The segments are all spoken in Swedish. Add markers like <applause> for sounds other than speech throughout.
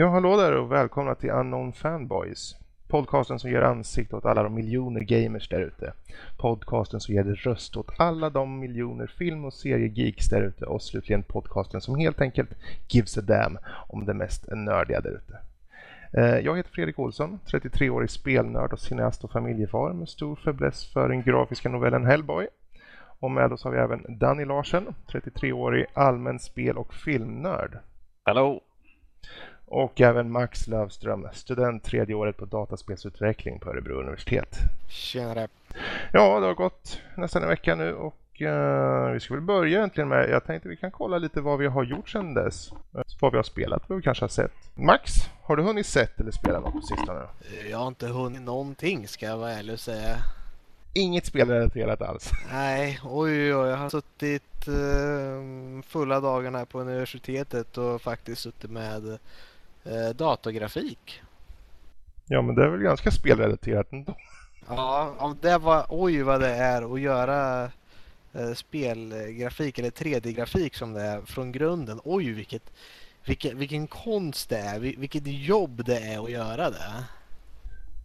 Ja, hallå där och välkomna till Unknown Fanboys. Podcasten som ger ansikte åt alla de miljoner gamers där ute. Podcasten som ger röst åt alla de miljoner film och seriegeeks där ute. Och slutligen podcasten som helt enkelt gives a damn om det mest nördiga där ute. Eh, jag heter Fredrik Olsson, 33-årig spelnörd och cineast och familjefar med stor fäbless för den grafiska novellen Hellboy. Och med oss har vi även Danny Larsen, 33-årig allmän spel och filmnörd. Hallå! Och även Max Lövström, student tredje året på dataspelsutveckling på Örebro universitet. Tjenare! Ja, det har gått nästan en vecka nu och uh, vi ska väl börja egentligen med, jag tänkte vi kan kolla lite vad vi har gjort sedan dess. Vad vi har spelat, vad vi kanske har sett. Max, har du hunnit sett eller spela något på sistone? Jag har inte hunnit någonting ska jag vara ärlig och säga. Inget spelrelaterat alls? Nej, oj oj, jag har suttit uh, fulla dagarna på universitetet och faktiskt suttit med eh, datorgrafik. Ja, men det är väl ganska spelrelaterat ändå. Ja, det var oj vad det är att göra eh, spelgrafik eller 3D-grafik som det är från grunden. Oj, vilket, vilken, vilken konst det är, vilket jobb det är att göra det.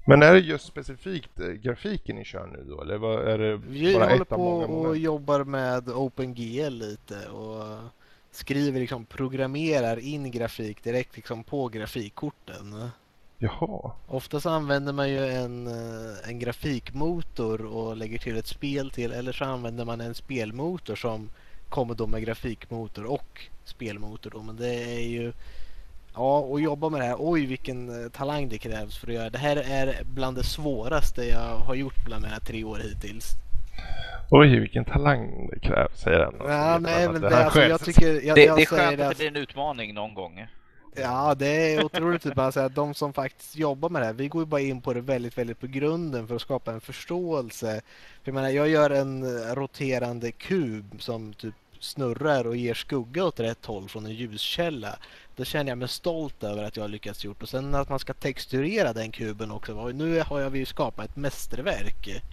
Men är det just specifikt eh, grafiken ni kör nu då? Eller är det Vi bara håller på och jobbar med OpenGL lite och skriver liksom, programmerar in grafik direkt liksom på grafikkorten. Jaha. Oftast använder man ju en, eh, en grafikmotor och lägger till ett spel till eller så använder man en spelmotor som kommer då med grafikmotor och spelmotor då. Men det är ju Ja, och jobba med det här. Oj, vilken eh, talang det krävs för att göra. Det här är bland det svåraste jag har gjort bland mina tre år hittills. Oj, vilken talang det krävs, säger han. Ja, nej, men det, det, alltså, jag tycker, jag, det, jag det är skönt att det blir en utmaning någon gång. Ja, det är otroligt typ att de som faktiskt jobbar med det här, vi går ju bara in på det väldigt, väldigt på grunden för att skapa en förståelse. För jag menar, jag gör en roterande kub som typ snurrar och ger skugga åt rätt håll från en ljuskälla. Då känner jag mig stolt över att jag har lyckats gjort. Och sen att man ska texturera den kuben också. Nu har jag ju skapat ett mästerverk.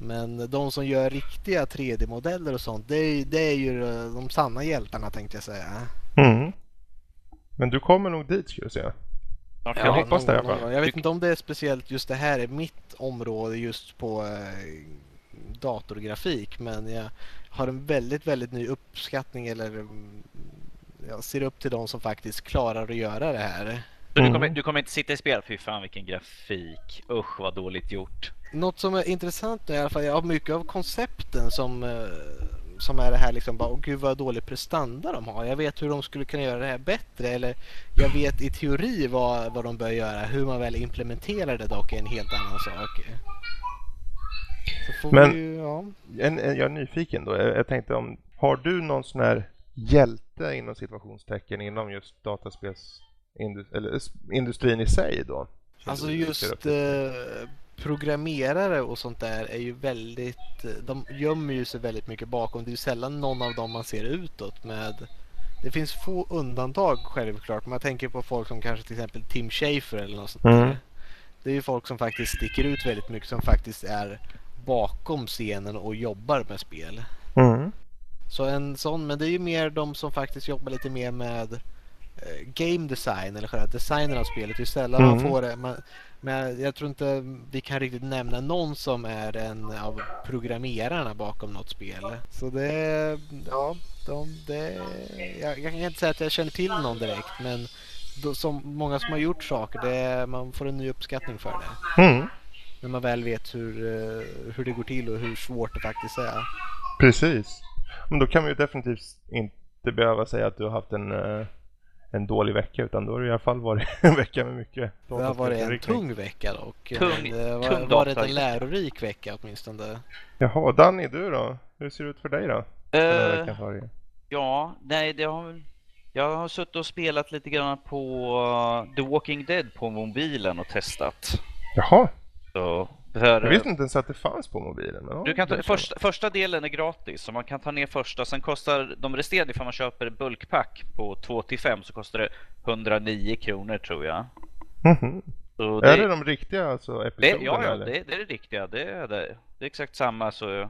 Men de som gör riktiga 3D-modeller och sånt, det är, det är ju de sanna hjältarna tänkte jag säga. Mm. Men du kommer nog dit skulle jag säga. Jag ja, hoppas det i alla fall. Jag vet inte om det är speciellt just det här är mitt område just på eh, datorgrafik. Men jag har en väldigt, väldigt ny uppskattning eller mm, jag ser upp till de som faktiskt klarar att göra det här. Så du, kommer, mm. du kommer inte sitta i spel? Fy fan vilken grafik. Usch vad dåligt gjort. Något som är intressant är i alla fall, jag har mycket av koncepten som, eh, som är det här liksom bara, åh gud vad dålig prestanda de har. Jag vet hur de skulle kunna göra det här bättre eller jag vet i teori vad, vad de bör göra. Hur man väl implementerar det dock är en helt annan sak. Men vi, ja. en, en, jag är nyfiken då. Jag, jag tänkte om, har du någon sån här hjälte inom situationstecken inom just dataspels eller industrin i sig då? Alltså just eh, programmerare och sånt där är ju väldigt, de gömmer ju sig väldigt mycket bakom. Det är ju sällan någon av dem man ser utåt med det finns få undantag självklart. Man tänker på folk som kanske till exempel Tim Schafer eller något sånt mm. där. Det är ju folk som faktiskt sticker ut väldigt mycket som faktiskt är bakom scenen och jobbar med spel. Mm. Så en sån, men det är ju mer de som faktiskt jobbar lite mer med Eh, game design eller själva designen av spelet. Det är sällan mm. man får det. Man, men jag tror inte vi kan riktigt nämna någon som är en av programmerarna bakom något spel. Så det, ja, de, det, jag, jag kan inte säga att jag känner till någon direkt men då, som många som har gjort saker, det, man får en ny uppskattning för det. Mm. När man väl vet hur, eh, hur det går till och hur svårt det faktiskt är. Precis. Men då kan vi ju definitivt inte behöva säga att du har haft en uh en dålig vecka utan då har det i alla fall varit <laughs> en vecka med mycket Det har varit en tung vecka dock. Tung, det har varit en lärorik vecka åtminstone. Jaha, Danny du då? Hur ser det ut för dig då? Uh, ja, nej det har jag har suttit och spelat lite grann på The Walking Dead på mobilen och testat. Jaha. Så för, jag visste inte ens att det fanns på mobilen. Men du kan ta, första, första delen är gratis, så man kan ta ner första. Sen kostar de resterande, ifall man köper bulkpack på 2 till 5 så kostar det 109 kronor tror jag. Mm -hmm. det, är det de riktiga alltså, episoderna? Det, ja, ja det, det, är det riktiga. Det är, det, det är exakt samma. Så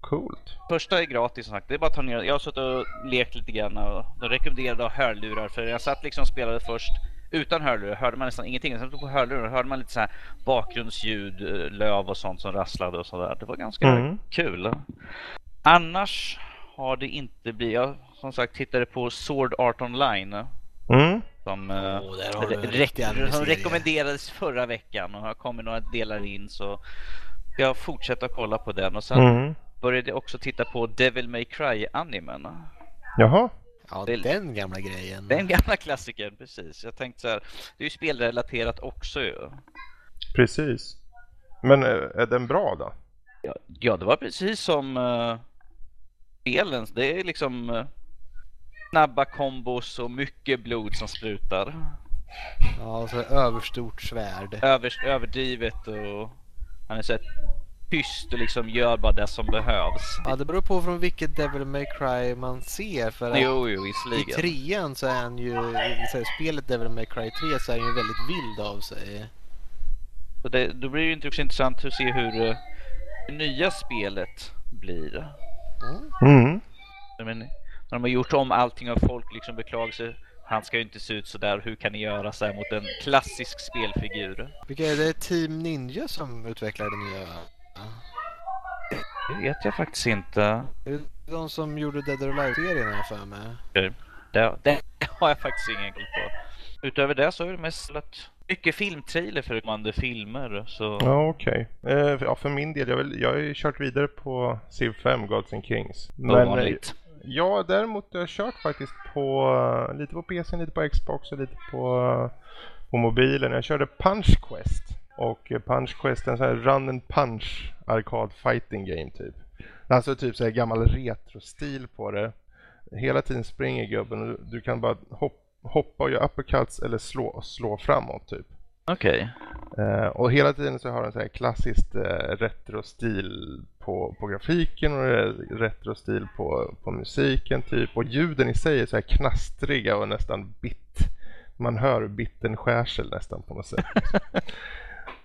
Coolt. Första är gratis som sagt. Det är bara att ta ner. Jag har suttit och lekt lite grann och de rekommenderade hörlurar för jag satt liksom och spelade först utan hörlurar hörde man nästan ingenting. Sen på hörlurar hörde man lite så här bakgrundsljud, eh, löv och sånt som rasslade och sådär. Det var ganska Mm. kul. Annars har det inte blivit. Jag som sagt tittade på Sword Art Online. Mm. Som, eh, har du en re- som rekommenderades förra veckan och har kommit några delar in så jag fortsätter kolla på den och sen Mm. började jag också titta på Devil May Cry animen. Jaha. Ja, Det- den gamla grejen. Den gamla klassikern, precis. Jag tänkte så här, det är ju spelrelaterat också ju. Precis. Men eh, är den bra då? Ja, ja det var precis som uh, spelen. Det är liksom eh, snabba kombos och mycket blod som sprutar. Ja, så överstort svärd. Över, överdrivet och han är så här tyst och liksom gör bara det som behövs. Ja, det beror på från vilket Devil May Cry man ser. För att Jo, jo, i trean så är han ju, i så här, spelet Devil May Cry 3 så är han ju väldigt vild av sig. Så det, då blir det ju också intressant att se hur eh, det nya spelet blir. Mm. Mm. Men, när de har gjort om allting och folk liksom beklagar sig. Han ska ju inte se ut sådär. Hur kan ni göra så här mot en klassisk spelfigur? Vilka är det? Team Ninja som utvecklar det nya? Det vet jag faktiskt inte. Det är de som gjorde Dead or Alive-serien jag för mig. Det, det har jag faktiskt ingen koll på. Utöver det så är det mest att mycket filmtrailer för kommande filmer. Så Ja, okej. Eh, ja, för min del, jag, vill, jag har ju kört vidare på Civ 5, Gods and Kings. Men, eh, ovanligt. Ja, däremot har jag kört faktiskt på lite på PC, lite på Xbox och lite på, på mobilen. Jag körde Punch Quest. Och eh, Punch Quest en sån här run and punch arkad fighting game typ. Alltså typ så här gammal retro-stil på det. Hela tiden springer gubben och du, du kan bara hopp, hoppa och göra uppercuts eller slå, slå framåt typ. Okej. Eh, och hela tiden så har den så här klassiskt eh, retro-stil på, på grafiken och eh, retro-stil på, på musiken typ. Och ljuden i sig är så här knastriga och nästan bitt. Man hör bitten skär sig nästan på något sätt. <laughs>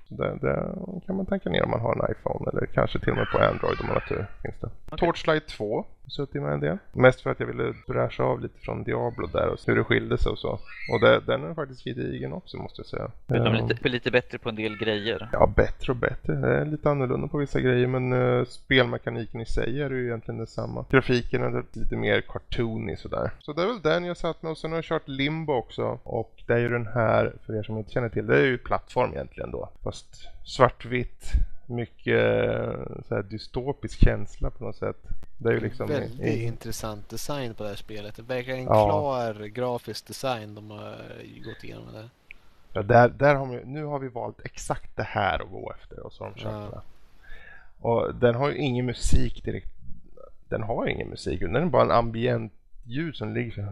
det, det kan man tanka ner om man har en iPhone eller kanske till och med på Android om man har tur. Finns det. Okay. Torchlight 2 suttit med en del. Mest för att jag ville bräscha av lite från Diablo där och hur det skilde sig och så. Och det, den är faktiskt gedigen också måste jag säga. De är Ehm, lite, lite bättre på en del grejer. Ja, bättre och bättre. Det är lite annorlunda på vissa grejer men uh, spelmekaniken i sig är ju egentligen detsamma. Grafiken är lite mer cartoony sådär. Så det är väl den jag satt med och sen har jag kört Limbo också. Och det är ju den här, för er som inte känner till, det är ju plattform egentligen då. Fast svartvitt, mycket eh, så här dystopisk känsla på något sätt. Det är ju liksom... Väldigt i- intressant design på det här spelet. Det verkar en Ja. klar grafisk design de har gått igenom med det. Ja, där, där har vi, nu har vi valt exakt det här att gå efter och så har de kört Ja. det. Och den har ju ingen musik direkt. Den har ingen musik, den är bara en ambient ljud som ligger så här,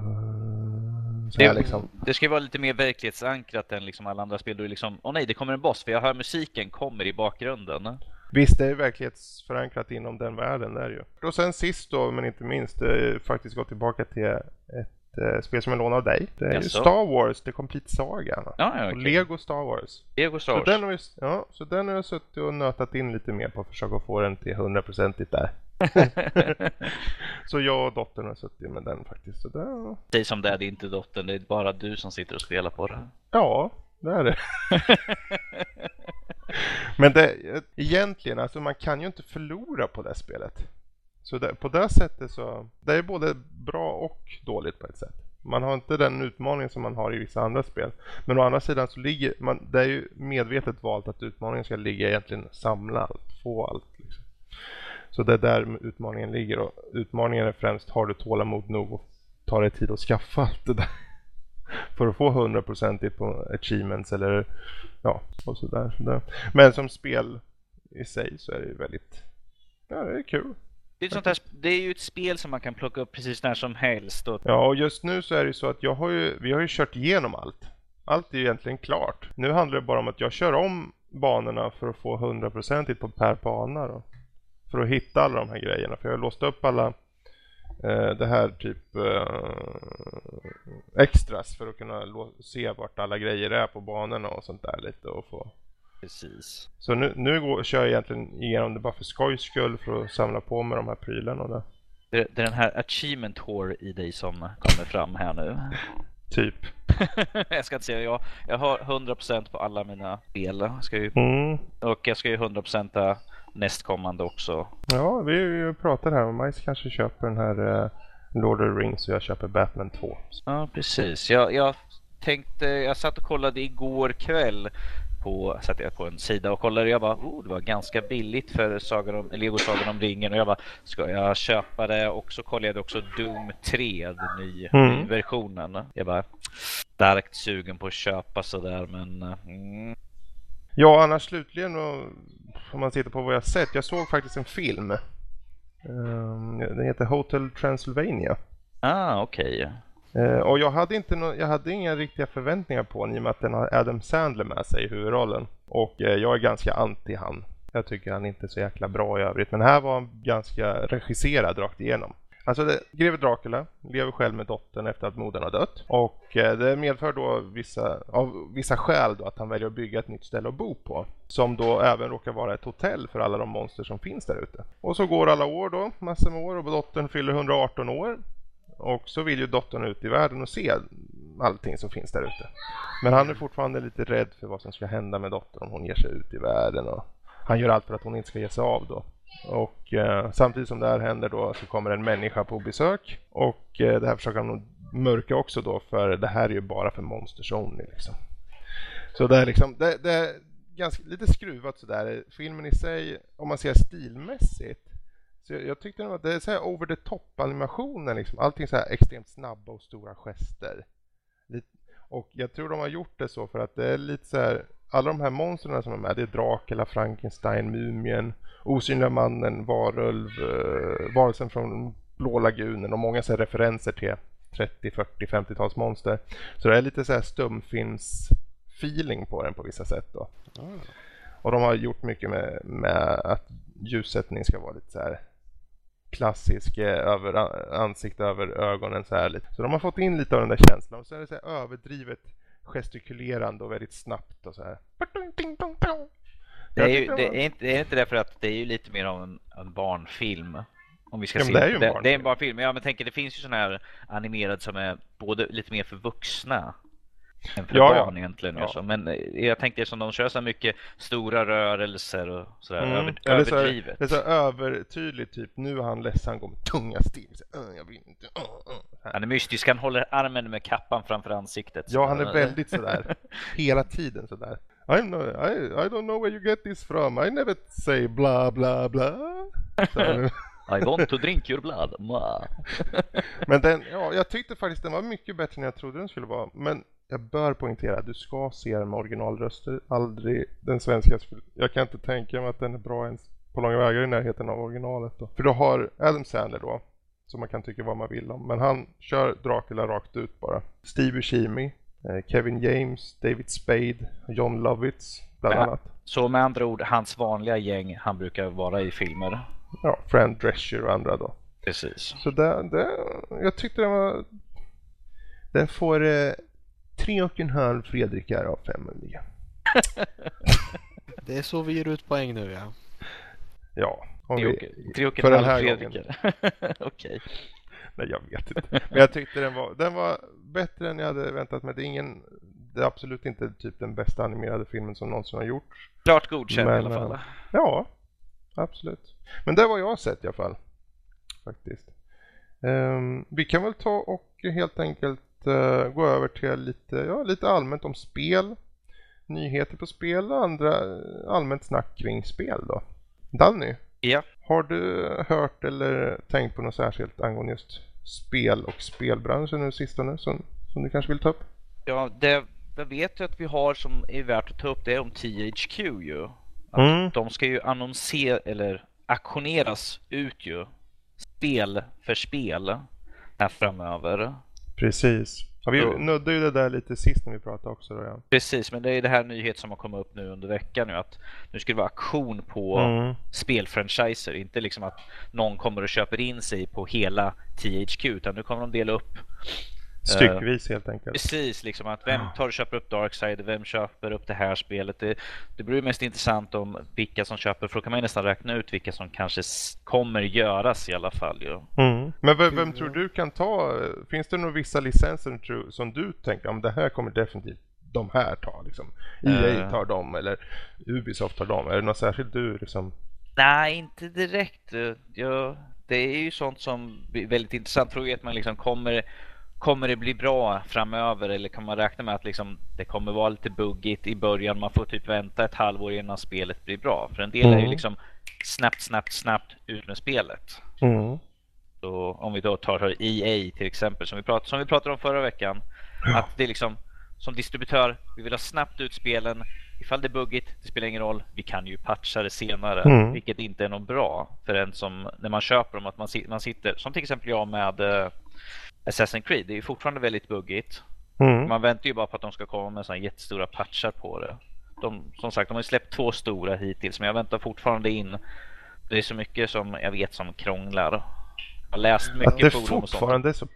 Det, liksom. det ska ju vara lite mer verklighetsankrat än liksom alla andra spel. Då är liksom, åh nej, det kommer en boss för jag hör musiken kommer i bakgrunden. Visst, det är verklighetsförankrat inom den världen där ju. Och sen sist då, men inte minst, faktiskt gå tillbaka till ett eh, spel som jag lånade av dig. Det är ju? Star Wars, The Complete Saga. Ja, ja, Och okej. Lego Star Wars. Lego Star Så Wars. den, har vi, ja, så den har jag suttit och nötat in lite mer på att försöka få den till 100% där. <laughs> så jag och dottern har suttit med den faktiskt. Så det, Säg som det är, det är inte dottern, det är bara du som sitter och spelar på det. ja, det är det. <laughs> <laughs> Men det, egentligen, alltså man kan ju inte förlora på det spelet. Så det, på det sättet så, det är både bra och dåligt på ett sätt. Man har inte den utmaningen som man har i vissa andra spel. Men å andra sidan så ligger man, det är ju medvetet valt att utmaningen ska ligga egentligen samla allt, få allt. Liksom. Så det är där utmaningen ligger och utmaningen är främst har du tålamod nog och tar dig tid att skaffa allt det där. <laughs> För att få 100% på achievements eller ja, och sådär. sådär. Men som spel i sig så är det ju väldigt, ja det är kul. Det är, sånt här, det är ju ett spel som man kan plocka upp precis när som helst. Och, Ja, och just nu så är det ju så att jag har ju, vi har ju kört igenom allt. Allt är ju egentligen klart. Nu handlar det bara om att jag kör om banorna för att få 100% på per bana då. För att hitta alla de här grejerna. För jag har låst upp alla det här typ eh, extras för att kunna se vart alla grejer är på banorna och sånt där lite och få Precis. Så nu, nu går, kör jag egentligen igenom det bara för skojs skull för att samla på mig de här prylarna. Och det. Det, det är den här achievement whore i dig som kommer fram här nu. <laughs> Typ. <laughs> jag ska inte säga, jag, jag har 100% på alla mina spel. Jag Ska ju, Mm. och jag ska ju 100% nästkommande också. Ja, vi, pratar här om Majs kanske köper den här uh, Lord of the Rings och jag köper Batman 2. Ja, precis. Jag, jag tänkte, jag satt och kollade igår kväll på, satt jag på en sida och kollade och jag bara, oh, det var ganska billigt för Sagan om, Lego Sagan om ringen och jag bara, ska jag köpa det? Och så kollade jag också Doom 3, den nya Mm. versionen. Jag bara, starkt sugen på att köpa sådär men mm, Ja, annars slutligen då, om man tittar på vad jag sett. Jag såg faktiskt en film. Ehm, den heter Hotel Transylvania. ah okej. Eh, och jag hade, inte nå- jag hade inga riktiga förväntningar på den i och med att den har Adam Sandler med sig i huvudrollen. Och eh, jag är ganska anti han. Jag tycker han inte är så jäkla bra i övrigt. Men här var han ganska regisserad rakt igenom. Alltså det, greve Dracula lever själv med dottern efter att modern har dött. Och eh, det medför då vissa, av vissa skäl då att han väljer att bygga ett nytt ställe att bo på. Som då även råkar vara ett hotell för alla de monster som finns där ute. Och så går alla år då, massor med år och dottern fyller 118 år. Och så vill ju dottern ut i världen och se allting som finns där ute. Men han är fortfarande lite rädd för vad som ska hända med dottern om hon ger sig ut i världen. Och han gör allt för att hon inte ska ge sig av då. Och eh, samtidigt som det här händer då så kommer en människa på besök. Och eh, det här försöker han nog mörka också då för det här är ju bara för Monsters Only liksom. Så det är liksom, det, det är ganska, lite skruvat sådär. Filmen i sig, om man ser stilmässigt så jag, jag tyckte det var det är så här over the top animationen liksom. Allting så här extremt snabba och stora gester. Och jag tror de har gjort det så för att det är lite så här alla de här monstren som är med, det är Dracula, Frankenstein, Mumien, Osynliga mannen, Varulv, uh, Varelsen från Blå lagunen och många så referenser till 30, 40, 50-tals monster. Så det är lite så här stumfilms feeling på den på vissa sätt då. Och de har gjort mycket med, med att ljussättning ska vara lite så här klassisk eh, över ansikte över ögonen så här lite. Så de har fått in lite av den där känslan och så är det så överdrivet gestikulerande och väldigt snabbt och så här. Det är, ju, det, är inte, det är inte därför att det är ju lite mer av en, en barnfilm. Om vi ska Ja, se. det är ju en det, det är barnfilm. en barnfilm. Ja, men tänker det finns ju sådana här animerade som är både lite mer för vuxna än för Ja, ja. barn egentligen. Ja. Ja. Så. Men eh, jag tänkte som de kör så mycket stora rörelser och sådär Mm. över, Ja, det, är så överdrivet. det är så övertydligt typ. Nu är han ledsen, han går med tunga steg. Så. Så här. Han är mystisk, han håller armen med kappan framför ansiktet. Ja, han är väldigt sådär. <laughs> Hela tiden sådär. I'm no, I, I don't know where you get this from. I never say bla bla bla. <laughs> I want to drink your blood. Ma. <laughs> Men den, ja, jag tyckte faktiskt den var mycket bättre än jag trodde den skulle vara. Men jag bör poängtera, du ska se den med originalröster. Aldrig den svenska. Jag kan inte tänka mig att den är bra ens på långa vägar i närheten av originalet. Då. För du har Adam Sandler då. Som man kan tycka vad man vill om. Men han kör Dracula rakt ut bara. Steve Buscemi, Kevin James, David Spade, John Lovitz bland Ja. annat. Så med andra ord, hans vanliga gäng han brukar vara i filmer. Ja, Fran Drescher och andra då. Precis. Så det, det, jag tyckte den var... Den får eh, tre och en halv Fredrikar av fem möjliga. <laughs> Det är så vi ger ut poäng nu ja. Ja, om Tre vi, och- Tre och för en den halv här Fredrikar. <laughs> Okej. Nej jag vet inte. <laughs> Men jag tyckte den var, den var bättre än jag hade väntat mig. Det är ingen, det är absolut inte typ den bästa animerade filmen som någonsin har gjorts. Klart godkänd i alla fall. eh, Ja, absolut. Men det var jag sett i alla fall. Faktiskt. Ehm, vi kan väl ta och helt enkelt eh, gå över till lite, ja, lite allmänt om spel. Nyheter på spel och andra eh, allmänt snack kring spel då. Danny, Ja. Har du hört eller tänkt på något särskilt angående just spel och spelbranschen nu sistone som, som du kanske vill ta upp? Ja, det jag vet jag att vi har som är värt att ta upp det är om THQ ju. Att Mm. De ska ju annonsera eller auktioneras ut ju. Spel för spel här framöver. Precis. Ja, vi Ja. nödde ju det där lite sist när vi pratade också då, ja. Precis, men det är det här nyhet som har kommit upp nu under veckan nu att nu ska det vara auktion på Mm. spelfranchiser. Inte liksom att någon kommer och köper in sig på hela THQ utan nu kommer de dela upp Styckvis helt enkelt. Precis, liksom att vem tar och köper upp Darkside, vem köper upp det här spelet? Det, det blir mest intressant om vilka som köper, för då kan man ju nästan räkna ut vilka som kanske kommer göras i alla fall. Ju. Mm. Men vem, vem, tror du kan ta, finns det några vissa licenser som du tänker, om det här kommer definitivt de här ta liksom? EA uh. tar dem eller Ubisoft tar dem, är det något särskilt du liksom? Nej, inte direkt. Jag, det är ju sånt som är väldigt intressant. Tror jag att man liksom kommer Kommer det bli bra framöver eller kan man räkna med att liksom det kommer vara lite buggigt i början? Man får typ vänta ett halvår innan spelet blir bra. För en del mm. är ju mm. liksom snabbt, snabbt, snabbt ut med spelet. Mm. Så om vi då tar EA till exempel som vi, prat, som vi pratade om förra veckan. Att det är liksom som distributör, vi vill ha snabbt ut spelen. Ifall det är buggigt, det spelar ingen roll. Vi kan ju patcha det senare, mm. vilket inte är något bra för en som när man köper dem. Att man, man sitter, som till exempel jag med uh, Assassin's Creed, det är ju fortfarande väldigt buggigt. Mm. Man väntar ju bara på att de ska komma med sådana jättestora patchar på det. De, som sagt, de har ju släppt två stora hittills, men jag väntar fortfarande in. Det är så mycket som jag vet som krånglar har läst mycket att det fortfarande är så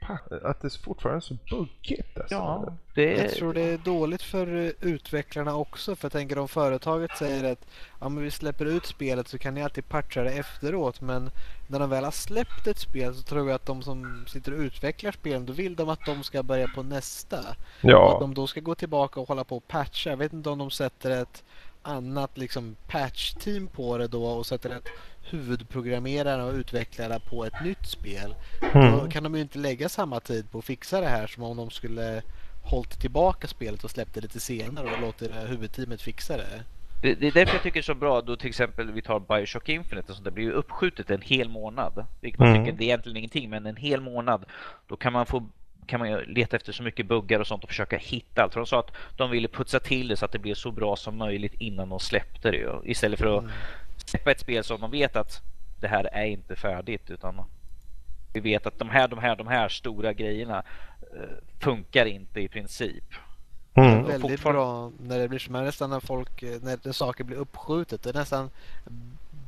Att det fortfarande är så buggigt alltså. Ja, det... Jag tror det är dåligt för eh, utvecklarna också. För jag tänker om företaget säger att ja, men vi släpper ut spelet så kan ni alltid patcha det efteråt. Men när de väl har släppt ett spel så tror jag att de som sitter och utvecklar spelen då vill de att de ska börja på nästa. Ja. Och att de då ska gå tillbaka och hålla på och patcha. Jag vet inte om de sätter ett annat liksom patch-team på det då och sätter ett huvudprogrammerarna och utvecklarna på ett nytt spel. Mm. Då kan de ju inte lägga samma tid på att fixa det här som om de skulle hållit tillbaka spelet och släppt det lite senare och låtit huvudteamet fixa det. Det, det är därför jag tycker det är så bra då till exempel vi tar Bioshock Infinite och sånt, det blir ju uppskjutet en hel månad. Vilket man mm. tycker det är egentligen ingenting men en hel månad då kan man få kan man leta efter så mycket buggar och sånt och försöka hitta allt. För de sa att de ville putsa till det så att det blev så bra som möjligt innan de släppte det. Istället för att mm släppa ett spel som de vet att det här är inte färdigt utan vi vet att de här, de här, de här stora grejerna uh, funkar inte i princip. Mm. Det är väldigt bra när det blir som nästan när folk, när saker blir uppskjutet. Det är nästan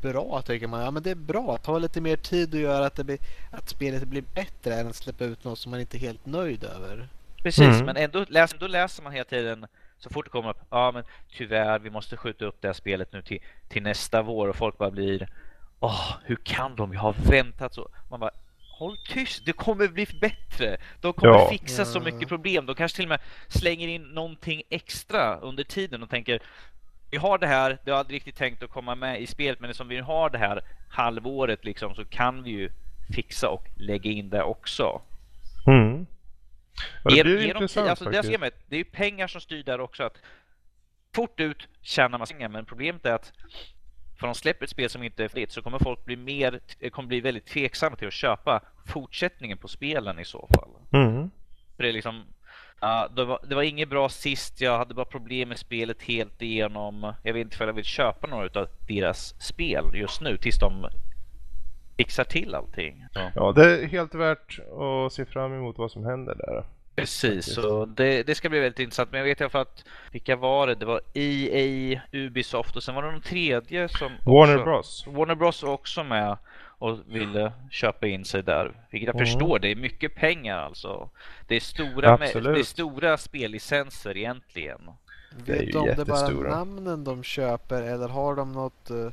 bra tycker man. Ja men det är bra. Ta lite mer tid och göra att, det blir, att spelet blir bättre än att släppa ut något som man inte är helt nöjd över. Precis, mm. men ändå läser, då läser man hela tiden så fort det kommer upp, ja men tyvärr, vi måste skjuta upp det här spelet nu till, till nästa vår och folk bara blir, åh, hur kan de? Jag har väntat så. Man bara, håll tyst, det kommer bli bättre. De kommer ja. fixa så mycket problem. De kanske till och med slänger in någonting extra under tiden och tänker, vi har det här, det har aldrig riktigt tänkt att komma med i spelet, men som vi har det här halvåret liksom så kan vi ju fixa och lägga in det också. Mm. Ja, det blir intressant alltså, det, med, det är pengar som styr där också. att Fort ut tjänar man pengar, men problemet är att för de släpper ett spel som inte är fritt så kommer folk bli mer, kommer bli väldigt tveksamma till att köpa fortsättningen på spelen i så fall. Mm. För det är liksom Ja, det, var, det var inget bra sist. Jag hade bara problem med spelet helt igenom. Jag vet inte om jag vill köpa några av deras spel just nu tills de fixar till allting. Så. Ja, det är helt värt att se fram emot vad som händer där. Precis, så det, det, ska bli väldigt intressant. Men jag vet i alla fall att vilka var det? Det var EA, Ubisoft och sen var det någon tredje som Warner också, Bros. Warner Bros var också med och ville köpa in sig där. Vilket jag mm. förstår, det är mycket pengar alltså. Det är stora, med, det är stora spellicenser egentligen. Vet du om det bara namnen de köper eller har de något uh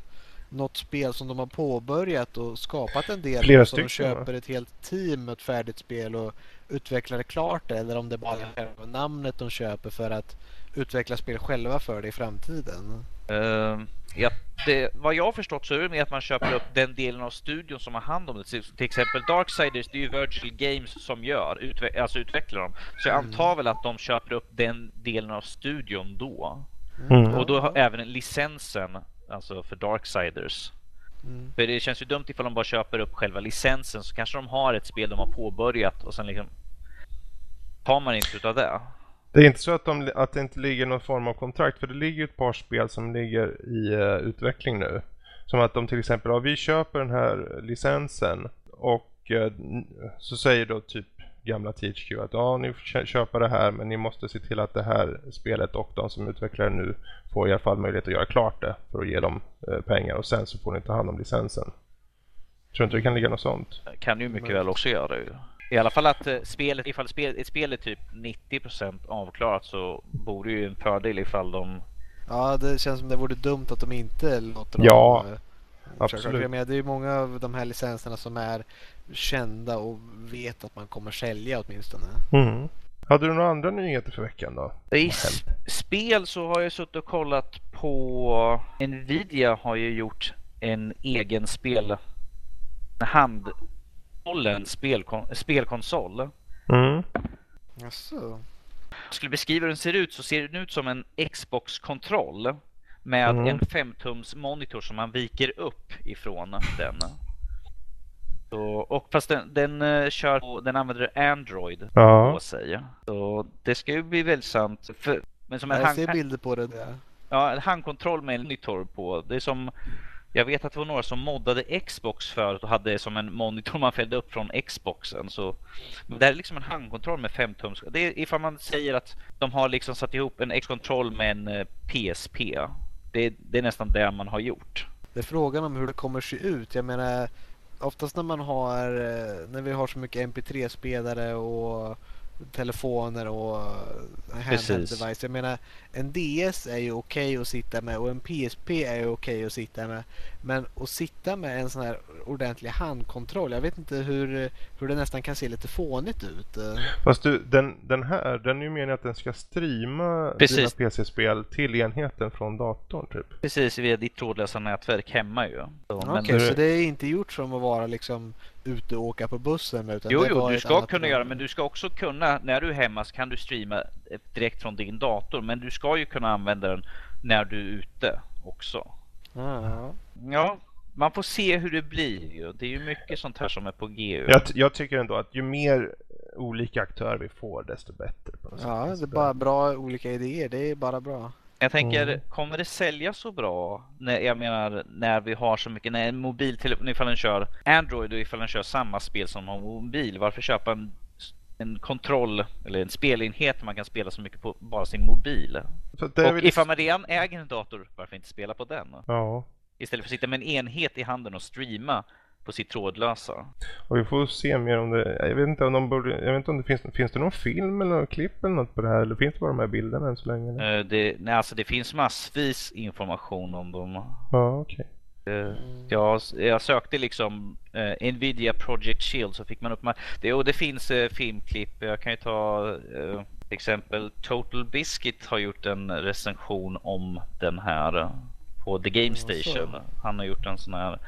något spel som de har påbörjat och skapat en del Flera så de köper ett helt team ett färdigt spel och utvecklar det klart det, eller om det bara är namnet de köper för att utveckla spel själva för det i framtiden. Uh, ja, det, vad jag har förstått så är det med att man köper upp den delen av studion som har hand om det. Till, till exempel Darksiders, det är ju Virtual Games som gör, utve alltså utvecklar dem. Så jag mm. antar väl att de köper upp den delen av studion då. Mm. Och då har även licensen alltså för Darksiders. Mm. För det känns ju dumt ifall de bara köper upp själva licensen så kanske de har ett spel de har påbörjat och sen liksom tar man inte utav det. Det är inte så att, de, att det inte ligger någon form av kontrakt för det ligger ett par spel som ligger i uh, utveckling nu. Som att de till exempel, ja, vi köper den här licensen och uh, så säger då typ gamla THQ att ja, ni får köpa det här men ni måste se till att det här spelet och de som utvecklar det nu får i alla fall möjlighet att göra klart det för att ge dem eh, pengar och sen så får ni ta hand om licensen. Tror inte det kan ligga något sånt? kan ju mycket men... väl också göra ju. I alla fall att eh, spelet, ifall spel, ett spel är typ 90% avklarat så borde ju en fördel ifall de... Ja, det känns som det vore dumt att de inte låter dem... Ja, eh, absolut. köra. Jag menar, det är ju många av de här licenserna som är kända och vet att man kommer sälja åtminstone. Mm. Hade du några andra nyheter för veckan då? I spel så har jag suttit och kollat på Nvidia har ju gjort en egen spel handhållen spelkon, spelkonsol. Mm. Jaså? Jag skulle beskriva hur den ser ut så ser den ut som en Xbox-kontroll med Mm. en 5-tums monitor som man viker upp ifrån den. Så, och fast den, den, eh, kör på, den använder Android Ja. på sig. Så det ska ju bli väldigt sant. För, men som en Jag hand, ser bilder på det där. ja, en handkontroll med en monitor på. Det är som jag vet att det var några som moddade Xbox förut och hade det som en monitor man fällde upp från Xboxen. Så det här är liksom en handkontroll med 5 tums. Det är ifall man säger att de har liksom satt ihop en X-kontroll med en eh, PSP. Det, det är nästan det man har gjort. Det är frågan om hur det kommer se ut. Jag menar, oftast när man har, eh, när vi har så mycket MP3-spelare och telefoner och handheld device. Jag menar, en DS är ju okej att sitta med och en PSP är ju okej att sitta med. Men att sitta med en sån här ordentlig handkontroll, jag vet inte hur, hur det nästan kan se lite fånigt ut. Fast du, den, den här, den är ju meningen att den ska streama Precis. dina PC-spel till enheten från datorn typ. Precis via ditt trådlösa nätverk hemma ju. Så, Okej, men, så det är inte gjort som att vara liksom ute och åka på bussen utan Jo, det jo, du ska kunna göra men du ska också kunna, när du är hemma så kan du streama direkt från din dator. Men du ska ju kunna använda den när du är ute också. Ja, Ja, man får se hur det blir ju. Det är ju mycket sånt här som är på G. Jag, jag tycker ändå att ju mer olika aktörer vi får desto bättre. Ja det är bara bra olika idéer. Det är bara bra. Jag tänker, Mm. kommer det sälja så bra? När, jag menar, när vi har så mycket, när en mobiltelefon, ifall den kör Android och ifall den kör samma spel som en mobil. Varför köpa en, en kontroll eller en spelenhet man kan spela så mycket på bara sin mobil? Och ifall man redan äger en dator, varför inte spela på den? Ja, Istället för att sitta med en enhet i handen och streama på sitt trådlösa. och vi får se mer om det. Jag vet inte om de borde, jag vet inte om det finns, finns det någon film eller någon klipp eller något på det här? Eller finns det bara de här bilderna än så länge? Eh, Det, nej, alltså det finns massvis information om dem. Ja, okej. Eh, Jag, jag sökte liksom eh, Nvidia Project Shield så fick man upp det, och det finns eh, filmklipp. Jag kan ju ta eh, exempel Total Biscuit har gjort en recension om den här eh, på The Game. Station. Han har gjort en sån här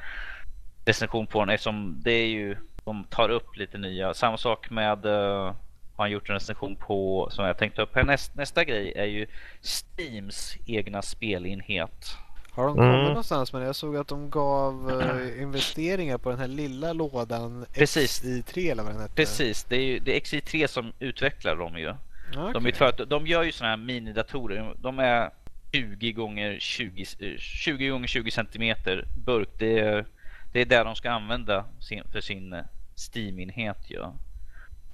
recension på den eftersom det är ju de tar upp lite nya. Samma sak med eh, har han gjort en recension på som jag tänkte upp här. Näst, nästa grej är ju Steams egna spelenhet. Har de Mm. kommit någonstans med det? Jag såg att de gav eh, investeringar på den här lilla lådan Precis. XI3 eller vad den hette. Precis, det är ju det är XI3 som utvecklar dem ju. Ja, De, är för de gör ju såna här minidatorer. De är 20 gånger 20, eh, 20 gånger 20 centimeter burk. Det är, det är där de ska använda sin, för sin eh, Steam-enhet ju.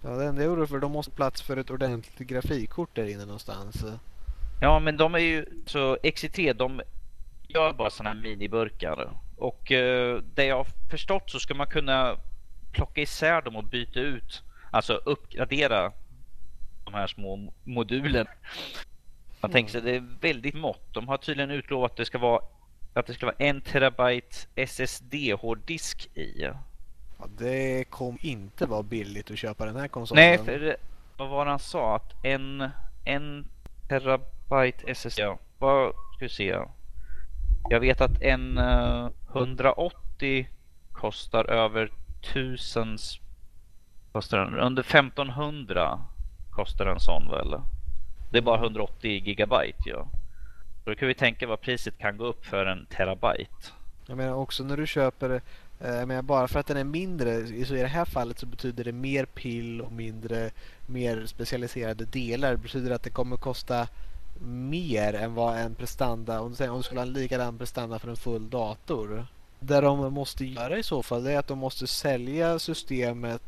Ja, det enda jag oroar för de måste plats för ett ordentligt grafikkort där inne någonstans. Ja, men de är ju så XI3 de gör bara såna här miniburkar och eh, det jag har förstått så ska man kunna plocka isär dem och byta ut, alltså uppgradera de här små modulerna. Man tänker sig det är väldigt mått. De har tydligen utlovat att det ska vara att det ska vara en terabyte SSD-hårddisk i. Ja, det kommer inte vara billigt att köpa den här konsolen. Nej, för vad var det han sa? Att en, en terabyte SSD. Vad ska vi se? Jag vet att en eh, uh, 180 kostar över 1000 kostar den, under 1500 kostar en sån väl? Det är bara 180 gigabyte ja. Då kan vi tänka vad priset kan gå upp för en terabyte. Jag menar också när du köper, eh, jag menar bara för att den är mindre, så i det här fallet så betyder det mer pill och mindre, mer specialiserade delar. Det betyder att det kommer kosta mer än vad en prestanda, om du, säger, om du skulle ha en likadan prestanda för en full dator. Det de måste göra i så fall det är att de måste sälja systemet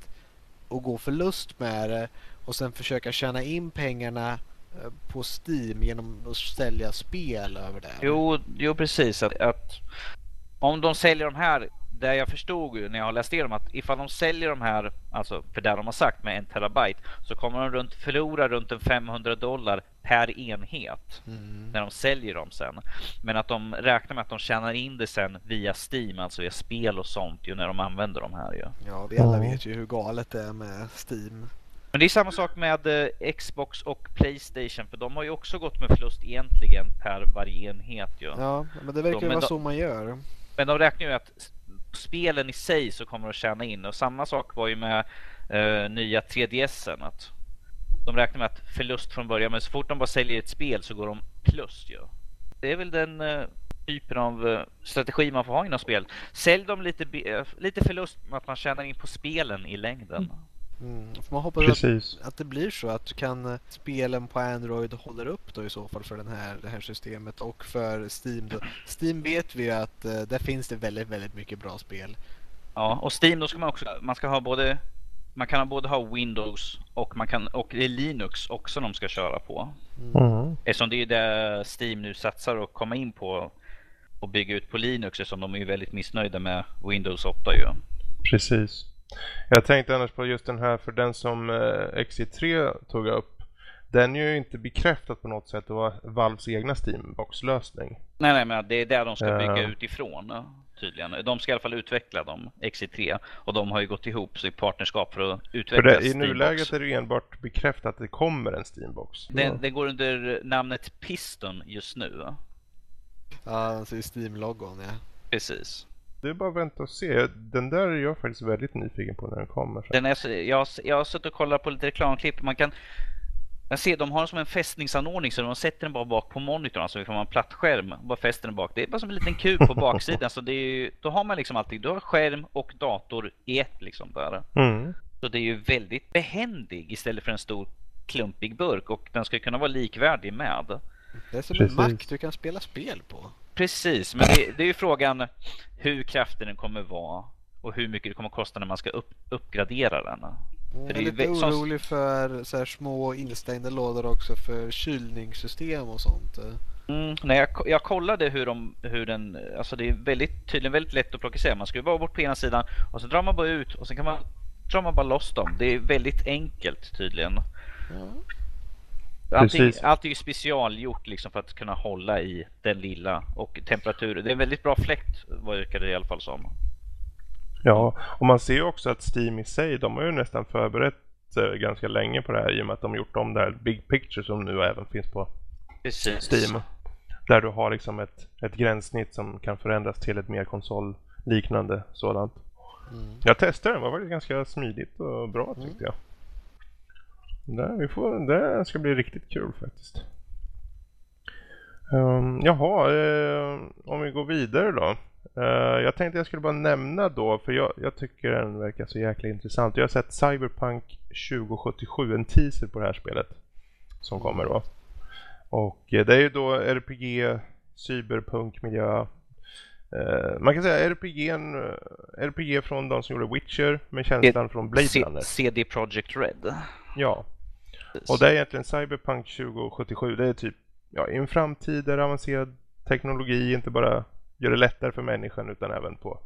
och gå förlust med det och sen försöka tjäna in pengarna eh, på Steam genom att sälja spel över det. Jo, jo precis. Att, att om de säljer de här det jag förstod när jag har läst igenom att ifall de säljer de här, alltså för det de har sagt med en terabyte, så kommer de runt, förlora runt en 500 dollar per enhet mm. när de säljer dem sen. Men att de räknar med att de tjänar in det sen via Steam, alltså via spel och sånt ju när de använder de här ju. Ja, vi alla vet ju hur galet det är med Steam. Men det är samma sak med eh, Xbox och Playstation för de har ju också gått med förlust egentligen per varje enhet ju. Ja, men det verkar ju vara så man gör. Men de räknar ju att spelen i sig så kommer att tjäna in och samma sak var ju med eh, nya 3DSen att de räknar med att förlust från början men så fort de bara säljer ett spel så går de plus ju. Det är väl den eh, typen av eh, strategi man får ha inom spel. Sälj dem lite, lite förlust med att man tjänar in på spelen i längden. Mm. Mm. man hoppas att, att, det blir så att kan eh, spelen på Android håller upp då i så fall för den här, det här systemet och för Steam. Då. Steam vet vi att uh, där finns det väldigt, väldigt mycket bra spel. Ja, och Steam då ska man också, man ska ha både man kan både ha Windows och man kan och det är Linux också de ska köra på. Mm. Eftersom det är det Steam nu satsar att komma in på och bygga ut på Linux eftersom de är väldigt missnöjda med Windows 8 ju. Precis. Jag tänkte annars på just den här för den som eh, XE3 tog upp. Den är ju inte bekräftat på något sätt att vara Valves egna Steambox-lösning. Nej, nej, men det är där de ska bygga uh. utifrån tydligen. De ska i alla fall utveckla dem, XE3. Och de har ju gått ihop i partnerskap för att utveckla för det, I nuläget är det enbart bekräftat att det kommer en Steambox. Den, den går under namnet Piston just nu. Ja, alltså i Steam-logon, ja. Precis. Det är bara att vänta och se. Den där är jag faktiskt väldigt nyfiken på när den kommer. Den är, jag, jag har suttit och kollat på lite reklamklipp. Man kan jag ser, de har den som en fästningsanordning så de sätter den bara bak på monitorn. Alltså får man en platt skärm bara fäster den bak. Det är bara som en liten kub på baksidan. <laughs> så det är, då har man liksom allting. Du har skärm och dator i ett liksom där. Mm. Så det är ju väldigt behändig istället för en stor klumpig burk. Och den ska kunna vara likvärdig med. Det är som Precis. en Mac du kan spela spel på. Precis, men det, det är ju frågan hur kraftig den kommer vara och hur mycket det kommer kosta när man ska upp, uppgradera den. Mm, jag är lite orolig för så här små instängda lådor också för kylningssystem och sånt. Mm, nej, jag, jag kollade hur, de, hur den, alltså det är väldigt, tydligen väldigt lätt att plocka isär. Man skruvar bort på ena sidan och så drar man bara ut och sen kan man, drar man bara loss dem. Det är väldigt enkelt tydligen. Mm. Allting, allt är ju specialgjort liksom för att kunna hålla i den lilla och temperatur. Det är en väldigt bra fläkt verkar det i alla fall som. Ja, och man ser också att Steam i sig, de har ju nästan förberett ganska länge på det här i och med att de gjort om det här Big Picture som nu även finns på Precis. Steam. Där du har liksom ett, ett gränssnitt som kan förändras till ett mer konsolliknande sådant. Mm. Jag testade den, det var faktiskt ganska smidigt och bra tyckte mm. jag. Det, vi får, det ska bli riktigt kul faktiskt. Um, jaha, uh, om vi går vidare då. Uh, jag tänkte jag skulle bara nämna då, för jag, jag, tycker den verkar så jäkla intressant. Jag har sett Cyberpunk 2077, en teaser på det här spelet. Som kommer då. Och uh, det är ju då RPG, cyberpunkmiljö. Uh, man kan säga RPG, RPG från de som gjorde Witcher med känslan från Blade Runner. CD Projekt Red. Ja. Och det är egentligen Cyberpunk 2077. Det är typ ja, i en framtid där avancerad teknologi inte bara gör det lättare för människan utan även på,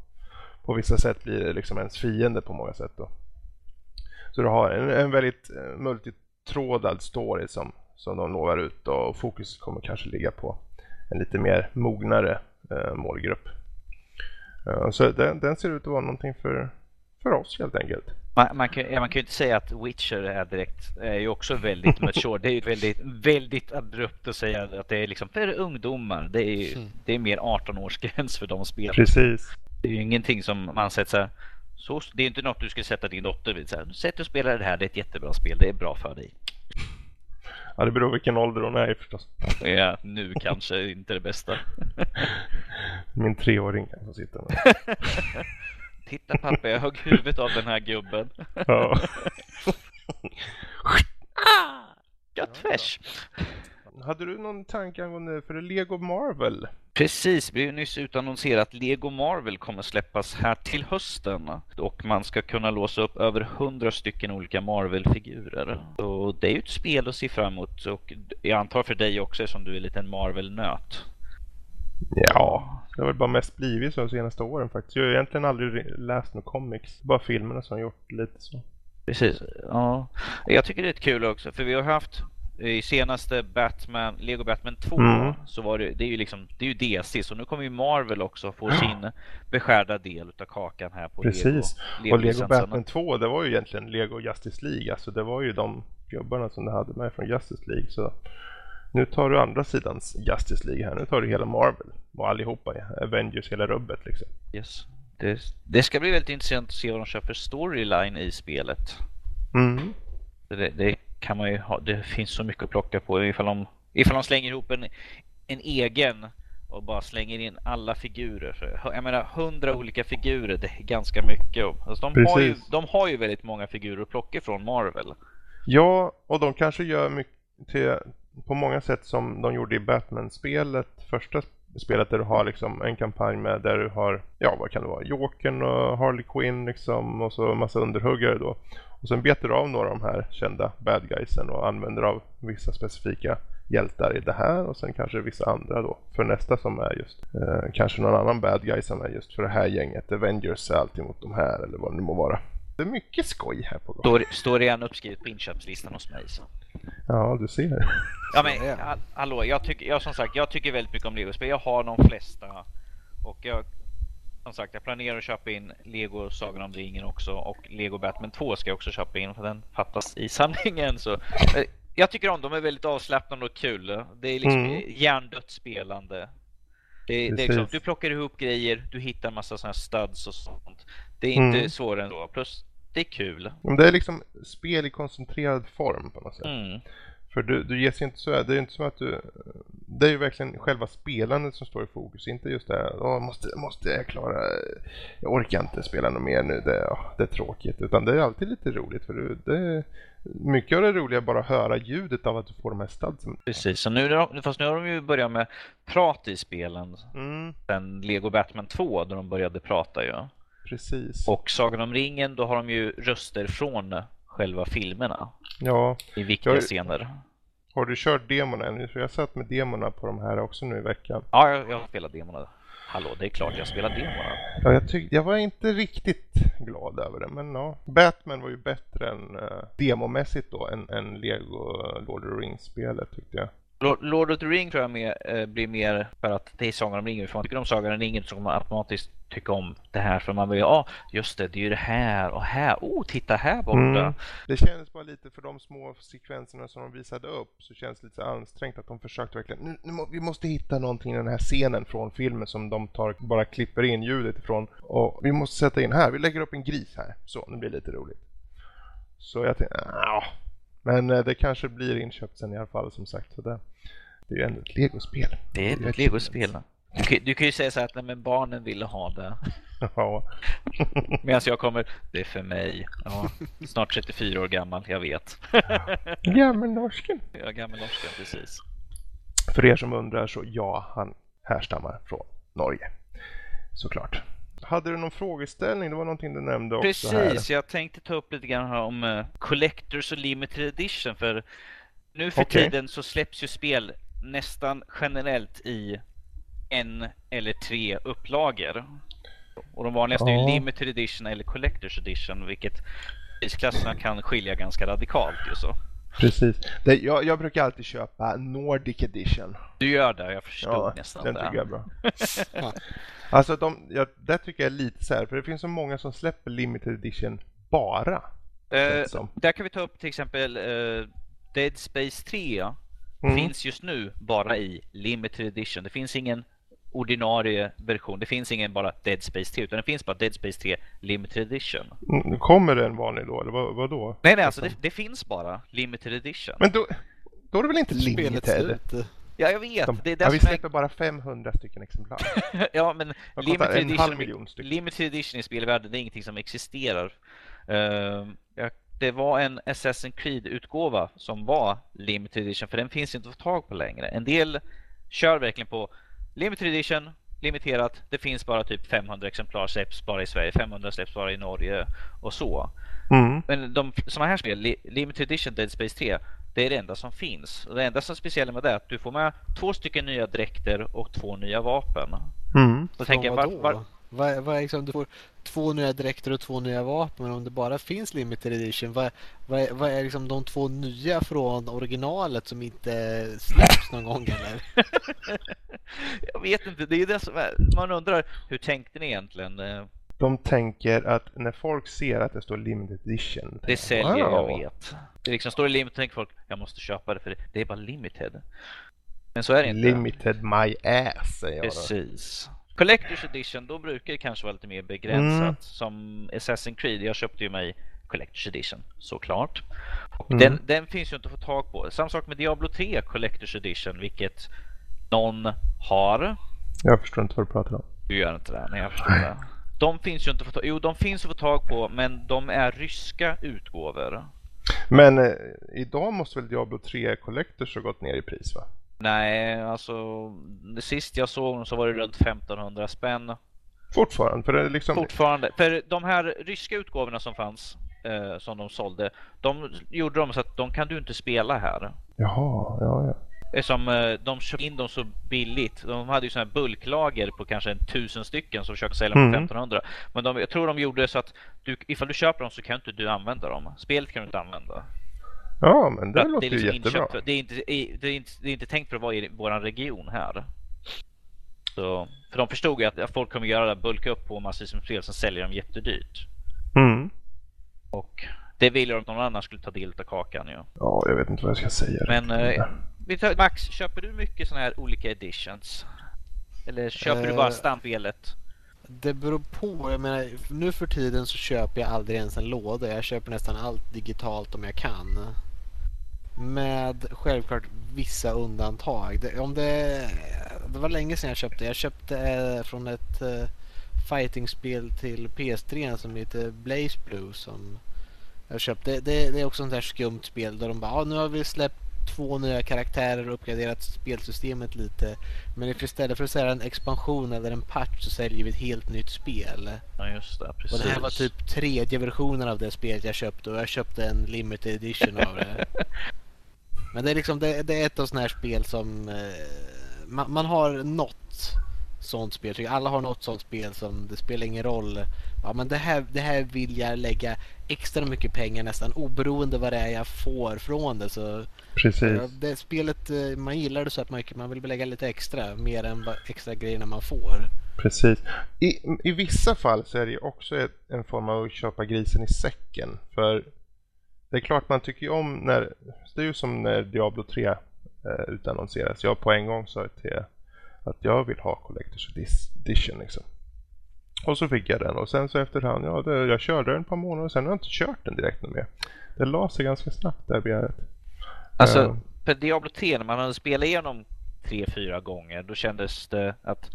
på vissa sätt blir det liksom ens fiende på många sätt. Då. Så du har en, en väldigt eh, multitrådad story som, som de lovar ut och fokus kommer kanske ligga på en lite mer mognare eh, målgrupp. Uh, så den, den, ser ut att vara någonting för, för oss helt enkelt. Man, man, kan, man kan ju inte säga att Witcher är direkt, är ju också väldigt <laughs> mature. Det är ju väldigt, väldigt abrupt att säga att det är liksom för ungdomar. Det är, mm. det är mer 18 års gräns för de spelen. Precis. Det är ju ingenting som man sätter så, här, så Det är inte något du skulle sätta din dotter vid. Så här, Sätt och spela det här, det är ett jättebra spel. Det är bra för dig. Ja, det beror vilken ålder hon är i förstås. Ja, nu kanske inte det bästa. <laughs> Min treåring få sitta med. <laughs> Titta pappa, jag högg huvudet av den här gubben. Ja. <laughs> Gött färs. Hade du någon tanke angående för Lego Marvel? Precis, vi har nyss utannonserat att Lego Marvel kommer släppas här till hösten och man ska kunna låsa upp över hundra stycken olika Marvel-figurer. Så det är ju ett spel att se fram emot och jag antar för dig också som du är en liten Marvel-nöt. Ja, det har väl bara mest blivit så de senaste åren faktiskt. Jag har egentligen aldrig läst några comics. Bara filmerna som har gjort lite så. Precis, ja. Jag tycker det är kul också för vi har haft i senaste Batman, Lego Batman 2 mm. så var det, det är ju liksom, det är ju DC så nu kommer ju Marvel också få sin beskärda del av kakan här på Precis. Lego. och Lego Batman 2 det var ju egentligen Lego Justice League, alltså det var ju de gubbarna som det hade med från Justice League så nu tar du andra sidans Justice League här, nu tar du hela Marvel och allihopa, Avengers, hela rubbet liksom. Yes. Det, det ska bli väldigt intressant att se vad de kör för storyline i spelet. Mm. Det, det, kan man ju ha, det finns så mycket att plocka på ifall de, ifall de slänger ihop en, en egen och bara slänger in alla figurer. Jag menar hundra olika figurer, det är ganska mycket. Alltså, de, har ju, de har ju väldigt många figurer att plocka från Marvel. Ja, och de kanske gör mycket till, på många sätt som de gjorde i Batman-spelet, första spelet där du har liksom en kampanj med där du har, ja vad kan det vara, Jokern och Harley Quinn liksom och så massa underhuggare då. Och sen betar du av några av de här kända bad guysen och använder av vissa specifika hjältar i det här och sen kanske vissa andra då för nästa som är just eh, kanske någon annan bad guy som är just för det här gänget. Avengers är alltid mot de här eller vad det nu må vara. Det är mycket skoj här på gång. Står, står redan uppskrivet på inköpslistan hos mig. Så. Ja, du ser. Ja, men hallå, jag tycker, jag, som sagt, jag tycker väldigt mycket om Lego-spel. Jag har de flesta. Och jag, som sagt, jag planerar att köpa in Lego Sagan om ringen också. Och Lego Batman 2 ska jag också köpa in, för den fattas i samlingen. Så, eh, jag tycker om dem, de är väldigt avslappnande och kul. Det är liksom mm. hjärndött spelande. Det, det är liksom, du plockar ihop grejer, du hittar massa sådana studs och sånt. Det är inte mm. svårare än så. Plus, det är kul. Det är liksom spel i koncentrerad form på något sätt. Mm. För du, du ges inte så det är inte som att du det är ju verkligen själva spelandet som står i fokus, inte just det här, Åh, måste, måste jag klara, jag orkar inte spela något mer nu, det, åh, det är tråkigt, utan det är alltid lite roligt för du, det, mycket av det roliga är bara att höra ljudet av att du får de här studsen. Precis, så nu, fast nu har de ju börjat med prat i spelen, mm. sen Lego Batman 2 då de började prata ju. Ja. Precis. Och Sagan om ringen, då har de ju röster från själva filmerna. Ja. I viktiga jag, scener. Har du kört demorna ännu? För jag satt med demorna på de här också nu i veckan. Ja, jag, jag har spelat demorna. Hallå, det är klart jag spelar demorna. Ja, jag, tyck, jag var inte riktigt glad över det, men ja. Batman var ju bättre än uh, demomässigt då, än, än Lego Lord of the Rings-spelet tyckte jag. Lord of the Ring tror jag mer, eh, blir mer för att det är Sagan om ringen. För man tycker om Sagan om ringen så kommer man automatiskt tycka om det här. För man vill ja ah, just det, det är ju det här och här. Oh, titta här borta. Mm. Det kändes bara lite för de små sekvenserna som de visade upp så känns det lite ansträngt att de försökte verkligen. Nu, nu, vi måste hitta någonting i den här scenen från filmen som de tar, bara klipper in ljudet ifrån. Och vi måste sätta in här. Vi lägger upp en gris här. Så, nu blir det lite roligt. Så jag tänkte, ja, men eh, det kanske blir inköpt sen i alla fall som sagt. Så det, det är ju ändå ett legospel. Det är ett legospel. Du kan, du kan ju säga så här att nej, men barnen ville ha det. <laughs> Ja. <laughs> Medan jag kommer, det är för mig. Ja, snart 34 år gammal, jag vet. Gammelnorsken. Ja, gammelnorsken, <laughs> precis. För er som undrar så ja, han härstammar från Norge. Såklart. Hade du någon frågeställning? Det var någonting du nämnde också Precis, här. jag tänkte ta upp lite grann här om uh, Collectors och Limited Edition. För nu för okay. tiden så släpps ju spel nästan generellt i en eller tre upplagor. Och de vanligaste ja. är Limited Edition eller Collectors Edition, vilket prisklasserna kan skilja ganska radikalt. Ju så. Precis. Det, jag, jag, brukar alltid köpa Nordic Edition. Du gör det, jag förstod ja, nästan den det. tycker jag är bra. <laughs> alltså, de, jag, det tycker jag är lite så här, för det finns så många som släpper Limited Edition bara. Uh, där kan vi ta upp till exempel uh, Dead Space 3. Mm. Finns just nu bara i Limited Edition. Det finns ingen ordinarie version. Det finns ingen bara Dead Space 3 utan det finns bara Dead Space 3 Limited Edition. Mm, kommer det en vanlig då eller vad, vad då? Nej, nej, alltså det, det, finns bara Limited Edition. Men då, då är det väl inte Limited? Ja, jag vet. De, det är ja, vi släpper är... bara 500 stycken exemplar. <laughs> ja, men limited edition, limited edition i spelvärlden det är ingenting som existerar. Uh, jag, det var en Assassin's Creed-utgåva som var limited edition, för den finns inte att få tag på längre. En del kör verkligen på Limited edition, limiterat. Det finns bara typ 500 exemplar släpps bara i Sverige, 500 släpps bara i Norge och så. Mm. Men de sådana här spel, Limited edition Dead Space 3, Det är det enda som finns. Och det enda som är speciellt med det är att du får med två stycken nya dräkter och två nya vapen. Mm. Så tänker jag, var, var, vad, vad liksom, du får två nya dräkter och två nya vapen, men om det bara finns limited edition, vad, vad, vad är liksom de två nya från originalet som inte släpps någon gång eller? <laughs> jag vet inte, det är det som är, man undrar hur tänkte ni egentligen? De tänker att när folk ser att det står limited edition. Det säljer, wow. jag vet. Det liksom står det limited tänker folk, jag måste köpa det för det är bara limited. Men så är det inte. Limited my ass säger jag Precis. Collector's edition, då brukar det kanske vara lite mer begränsat. Mm. Som Assassin's Creed, jag köpte ju mig Collector's edition såklart. Och mm. den, den, finns ju inte att få tag på. Samma sak med Diablo 3 Collector's edition, vilket någon har. Jag förstår inte vad du pratar om. Du gör inte det, nej jag förstår det. <laughs> De finns ju inte att få tag Jo, de finns att få tag på, men de är ryska utgåvor. Men eh, idag måste väl Diablo 3 Collectors ha gått ner i pris va? Nej, alltså det sist jag såg så var det runt 1500 spänn. Fortfarande? För det liksom... Fortfarande. För de här ryska utgåvorna som fanns, eh, som de sålde, de gjorde de så att de kan du inte spela här. Jaha, ja, ja. Som eh, de köpte in dem så billigt. De hade ju sådana här bulklager på kanske en tusen stycken som försökte sälja mm. på 1500. Men de, jag tror de gjorde så att du, ifall du köper dem så kan inte du använda dem. Spelet kan du inte använda. Ja, men det låter det liksom ju jättebra. Inköpt, det, är inte, det, är inte, det är inte tänkt för att vara i vår region här. Så, för de förstod ju att folk kommer göra det, bulka upp på massor med spel, sen säljer de jättedyrt. Mm. Och det vill jag att någon annan skulle ta del av kakan. Ja, ja jag vet inte vad jag ska säga. Men eh, Max, köper du mycket sådana här olika editions? Eller köper uh, du bara eh, stamspelet? Det beror på. Jag menar, nu för tiden så köper jag aldrig ens en låda. Jag köper nästan allt digitalt om jag kan. Med självklart vissa undantag. Det, om det, det var länge sedan jag köpte. Jag köpte eh, från ett eh, fightingspel till PS3 som heter Blaze Blue. Som jag köpte. Det, det är också sånt här skumt spel där de bara ah, nu har vi släppt två nya karaktärer och uppgraderat spelsystemet lite. Men istället för att säga en expansion eller en patch så säljer vi ett helt nytt spel. Ja just det, precis. Och det här var typ tredje versionen av det spelet jag köpte och jag köpte en limited edition av det. <laughs> Men det är liksom det, det är ett av sådana här spel som eh, man, man, har något sånt spel. Alla har något sånt spel som det spelar ingen roll. Ja, men det här, det här vill jag lägga extra mycket pengar nästan oberoende vad det är jag får från det. Så Precis. det spelet, eh, man gillar det så att man, man vill lägga lite extra, mer än extra grejerna man får. Precis. I, I vissa fall så är det också en form av att köpa grisen i säcken. För det är klart man tycker ju om när, det är ju som när Diablo 3 eh, utannonseras. Jag på en gång sa till att jag vill ha Collector's Edition liksom. Och så fick jag den och sen så efterhand, ja det, jag körde den ett par månader och sen har jag inte kört den direkt mer. Det la sig ganska snabbt där begäret. Alltså, uh, på Diablo 3 när man hade spelat igenom tre, fyra gånger då kändes det att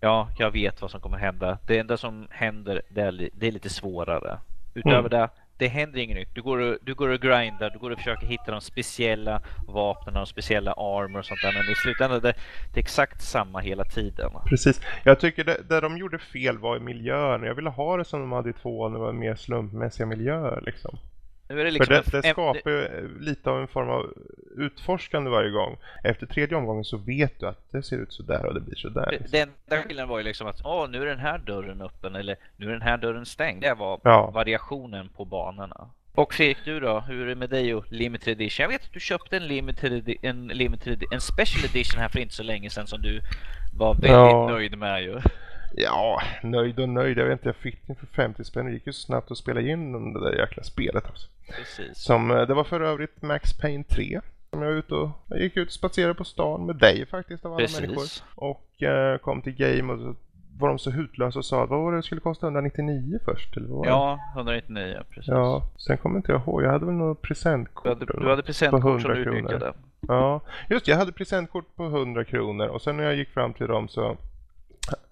ja, jag vet vad som kommer hända. Det enda som händer det är, det är lite svårare. Utöver mm. det det händer inget nytt. Du går, och, du går och grindar, du går och försöker hitta de speciella vapnen och speciella armor och sånt där. Men i slutändan det, det är exakt samma hela tiden. Precis. Jag tycker det, det de gjorde fel var i miljön. Jag ville ha det som de hade i tvåan, det var mer slumpmässiga miljöer liksom. Det liksom För det, det skapar ju lite av en form av utforskande varje gång. Efter tredje omgången så vet du att det ser ut så där och det blir så där. Liksom. Den enda skillnaden var ju liksom att åh, nu är den här dörren öppen eller nu är den här dörren stängd. Det var ja. variationen på banorna. Och Fredrik, du då? Hur är det med dig och Limited Edition? Jag vet att du köpte en Limited, en limited en Special Edition här för inte så länge sedan som du var väldigt ja. nöjd med ju. Ja, nöjd och nöjd. Jag vet inte, jag fick den för 50 spänn. Det gick ju snabbt att spela in det där jäkla spelet också. Precis. Som, eh, det var för övrigt Max Payne 3. Som jag, ut och, jag gick ut och spatserade på stan med dig faktiskt av alla Precis. människor. Och eh, kom till Game och så var de så hutlösa och sa att vad var det, skulle kosta 199 först? Eller vad ja, 199 precis. Ja, sen kommer inte jag ihåg. Jag hade väl något presentkort. Du hade, du hade presentkort som du utnyttjade. Ja, just jag hade presentkort på 100 kronor och sen när jag gick fram till dem så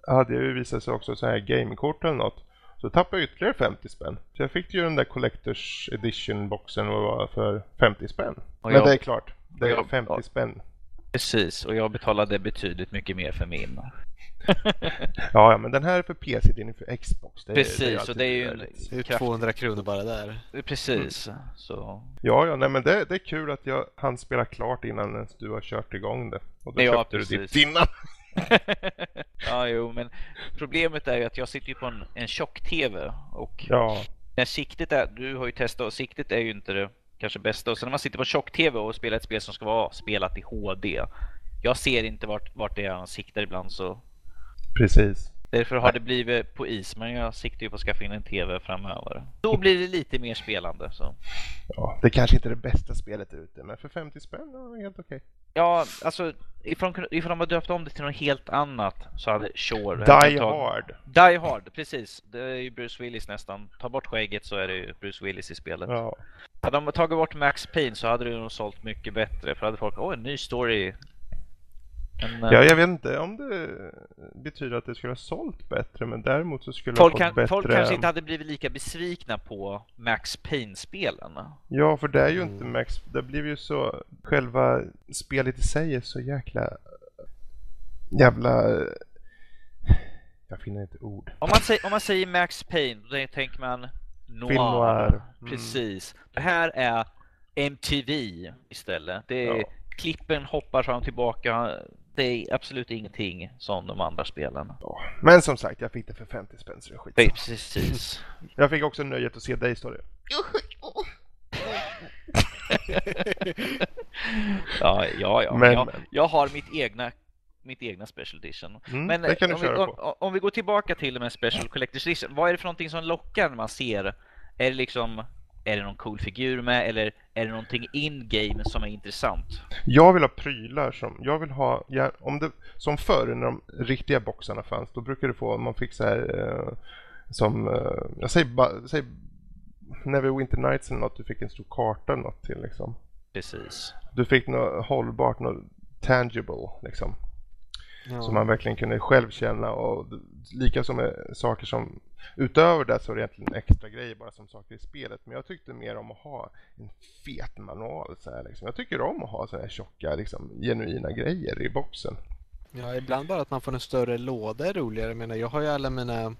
hade jag ju visat sig också så här gamekort eller något. Så tappade jag ytterligare 50 spänn. Så jag fick ju den där Collectors Edition boxen för 50 spänn. Och Men jag, det är klart, det är 50 spänn. Precis, och jag betalade betydligt mycket mer för min. <laughs> ja, ja, men den här är för PC, den är för Xbox. Det, Precis, och det är ju en det är 200 kronor bara där. Precis, mm. så. Ja, ja, nej men det, det är kul att jag hann spela klart innan du har kört igång det. Och då ja, köpte precis. du ditt innan. <laughs> ja, jo, men problemet är ju att jag sitter ju på en, en tjock-TV och ja. när siktet är, du har ju testat och siktet är ju inte det kanske bästa och sen när man sitter på tjock-TV och spelar ett spel som ska vara spelat i HD. Jag ser inte vart, vart det är han siktar ibland så. Precis. Därför har det blivit på is, men jag siktar ju på att skaffa in en TV framöver. Då blir det lite mer spelande. Så. Ja, det kanske inte är det bästa spelet ute, men för 50 spänn, ja, helt okej. Okay. Ja, alltså ifrån, ifrån de har döpt om det till något helt annat så hade Sure... Die Hard! Die Hard, precis. Det är ju Bruce Willis nästan. Ta bort skägget så är det ju Bruce Willis i spelet. Ja. Hade de tagit bort Max Payne så hade det nog sålt mycket bättre. För hade folk, åh en ny story, men, ja, jag vet inte om det betyder att det skulle ha sålt bättre, men däremot så skulle folk, ha fått bättre... folk kanske inte hade blivit lika besvikna på Max Payne-spelen. Ja, för det är ju mm. inte Max... Det blir ju så... Själva spelet i sig är så jäkla... Jävla... Jag finner inte ord. Om man säger, om man säger Max Payne, då tänker man noir. Film noir. Mm. Precis. Det här är MTV istället. Det är... Ja. Klippen hoppar fram och tillbaka det är absolut ingenting som de andra spelen. Ja, men som sagt, jag fick det för 50 spänn så det är skit. Precis. <laughs> jag fick också nöjet att se dig stå <laughs> ja, ja, ja. Men, jag, jag har mitt egna mitt egna Special Edition. Mm, men om, vi, om, om, vi går tillbaka till med Special Collector's Edition, vad är det för någonting som lockar när man ser? Är det liksom är det någon cool figur med eller är det någonting in-game som är intressant? Jag vill ha prylar som, jag vill ha, ja, om det, som förr när de riktiga boxarna fanns, då brukade du få, man fick så här eh, som, eh, jag säger bara, säg Neverwinter Nights eller något, du fick en stor karta eller något till liksom. Precis. Du fick något hållbart, något tangible liksom. Ja. Som man verkligen kunde själv känna och lika som saker som utöver det så är det egentligen extra grejer bara som saker i spelet. Men jag tyckte mer om att ha en fet manual så här, liksom. Jag tycker om att ha så här tjocka liksom, genuina grejer i boxen. Ja, ibland bara att man får en större låda är roligare. Jag menar, jag har ju alla mina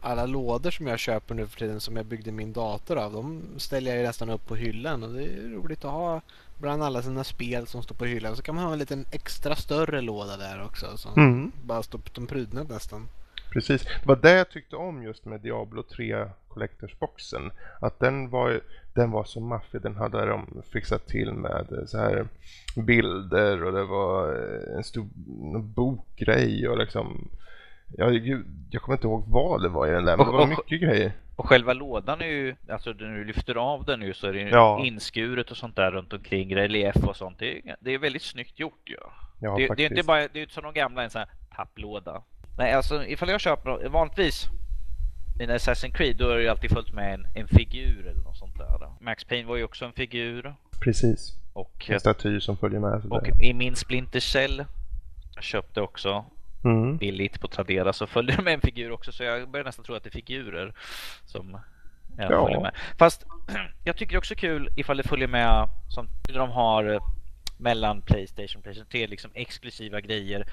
alla lådor som jag köper nu för tiden som jag byggde min dator av. De ställer jag ju nästan upp på hyllan och det är roligt att ha bland alla sina spel som står på hyllan så kan man ha en liten extra större låda där också som mm. bara står på prydnad nästan. Precis, det var det jag tyckte om just med Diablo 3 Collectors-boxen. Att den var, den var så maffig, den hade de fixat till med så här bilder och det var en stor bokgrej och liksom jag, jag kommer inte ihåg vad det var i den där, men det var mycket grejer. Och själva lådan är ju, alltså när du lyfter av den nu så är det ja. inskuret och sånt där runt omkring, relief och sånt. Det är, det är väldigt snyggt gjort ju. Ja. Ja, det, det, är inte bara, det är inte som de gamla, en sån här papplåda. Nej, alltså ifall jag köper, vanligtvis i Assassin's Creed, då är det ju alltid fullt med en, en figur eller något sånt där. Max Payne var ju också en figur. Precis. Och, en staty som följer med. Och där. i min Splinter Cell, jag köpte också mm. billigt på Tradera så följer de med en figur också så jag börjar nästan tro att det är figurer som ja, ja. följer med. Fast <clears throat> jag tycker det är också kul ifall det följer med som de har eh, mellan Playstation och Playstation 3 liksom exklusiva grejer.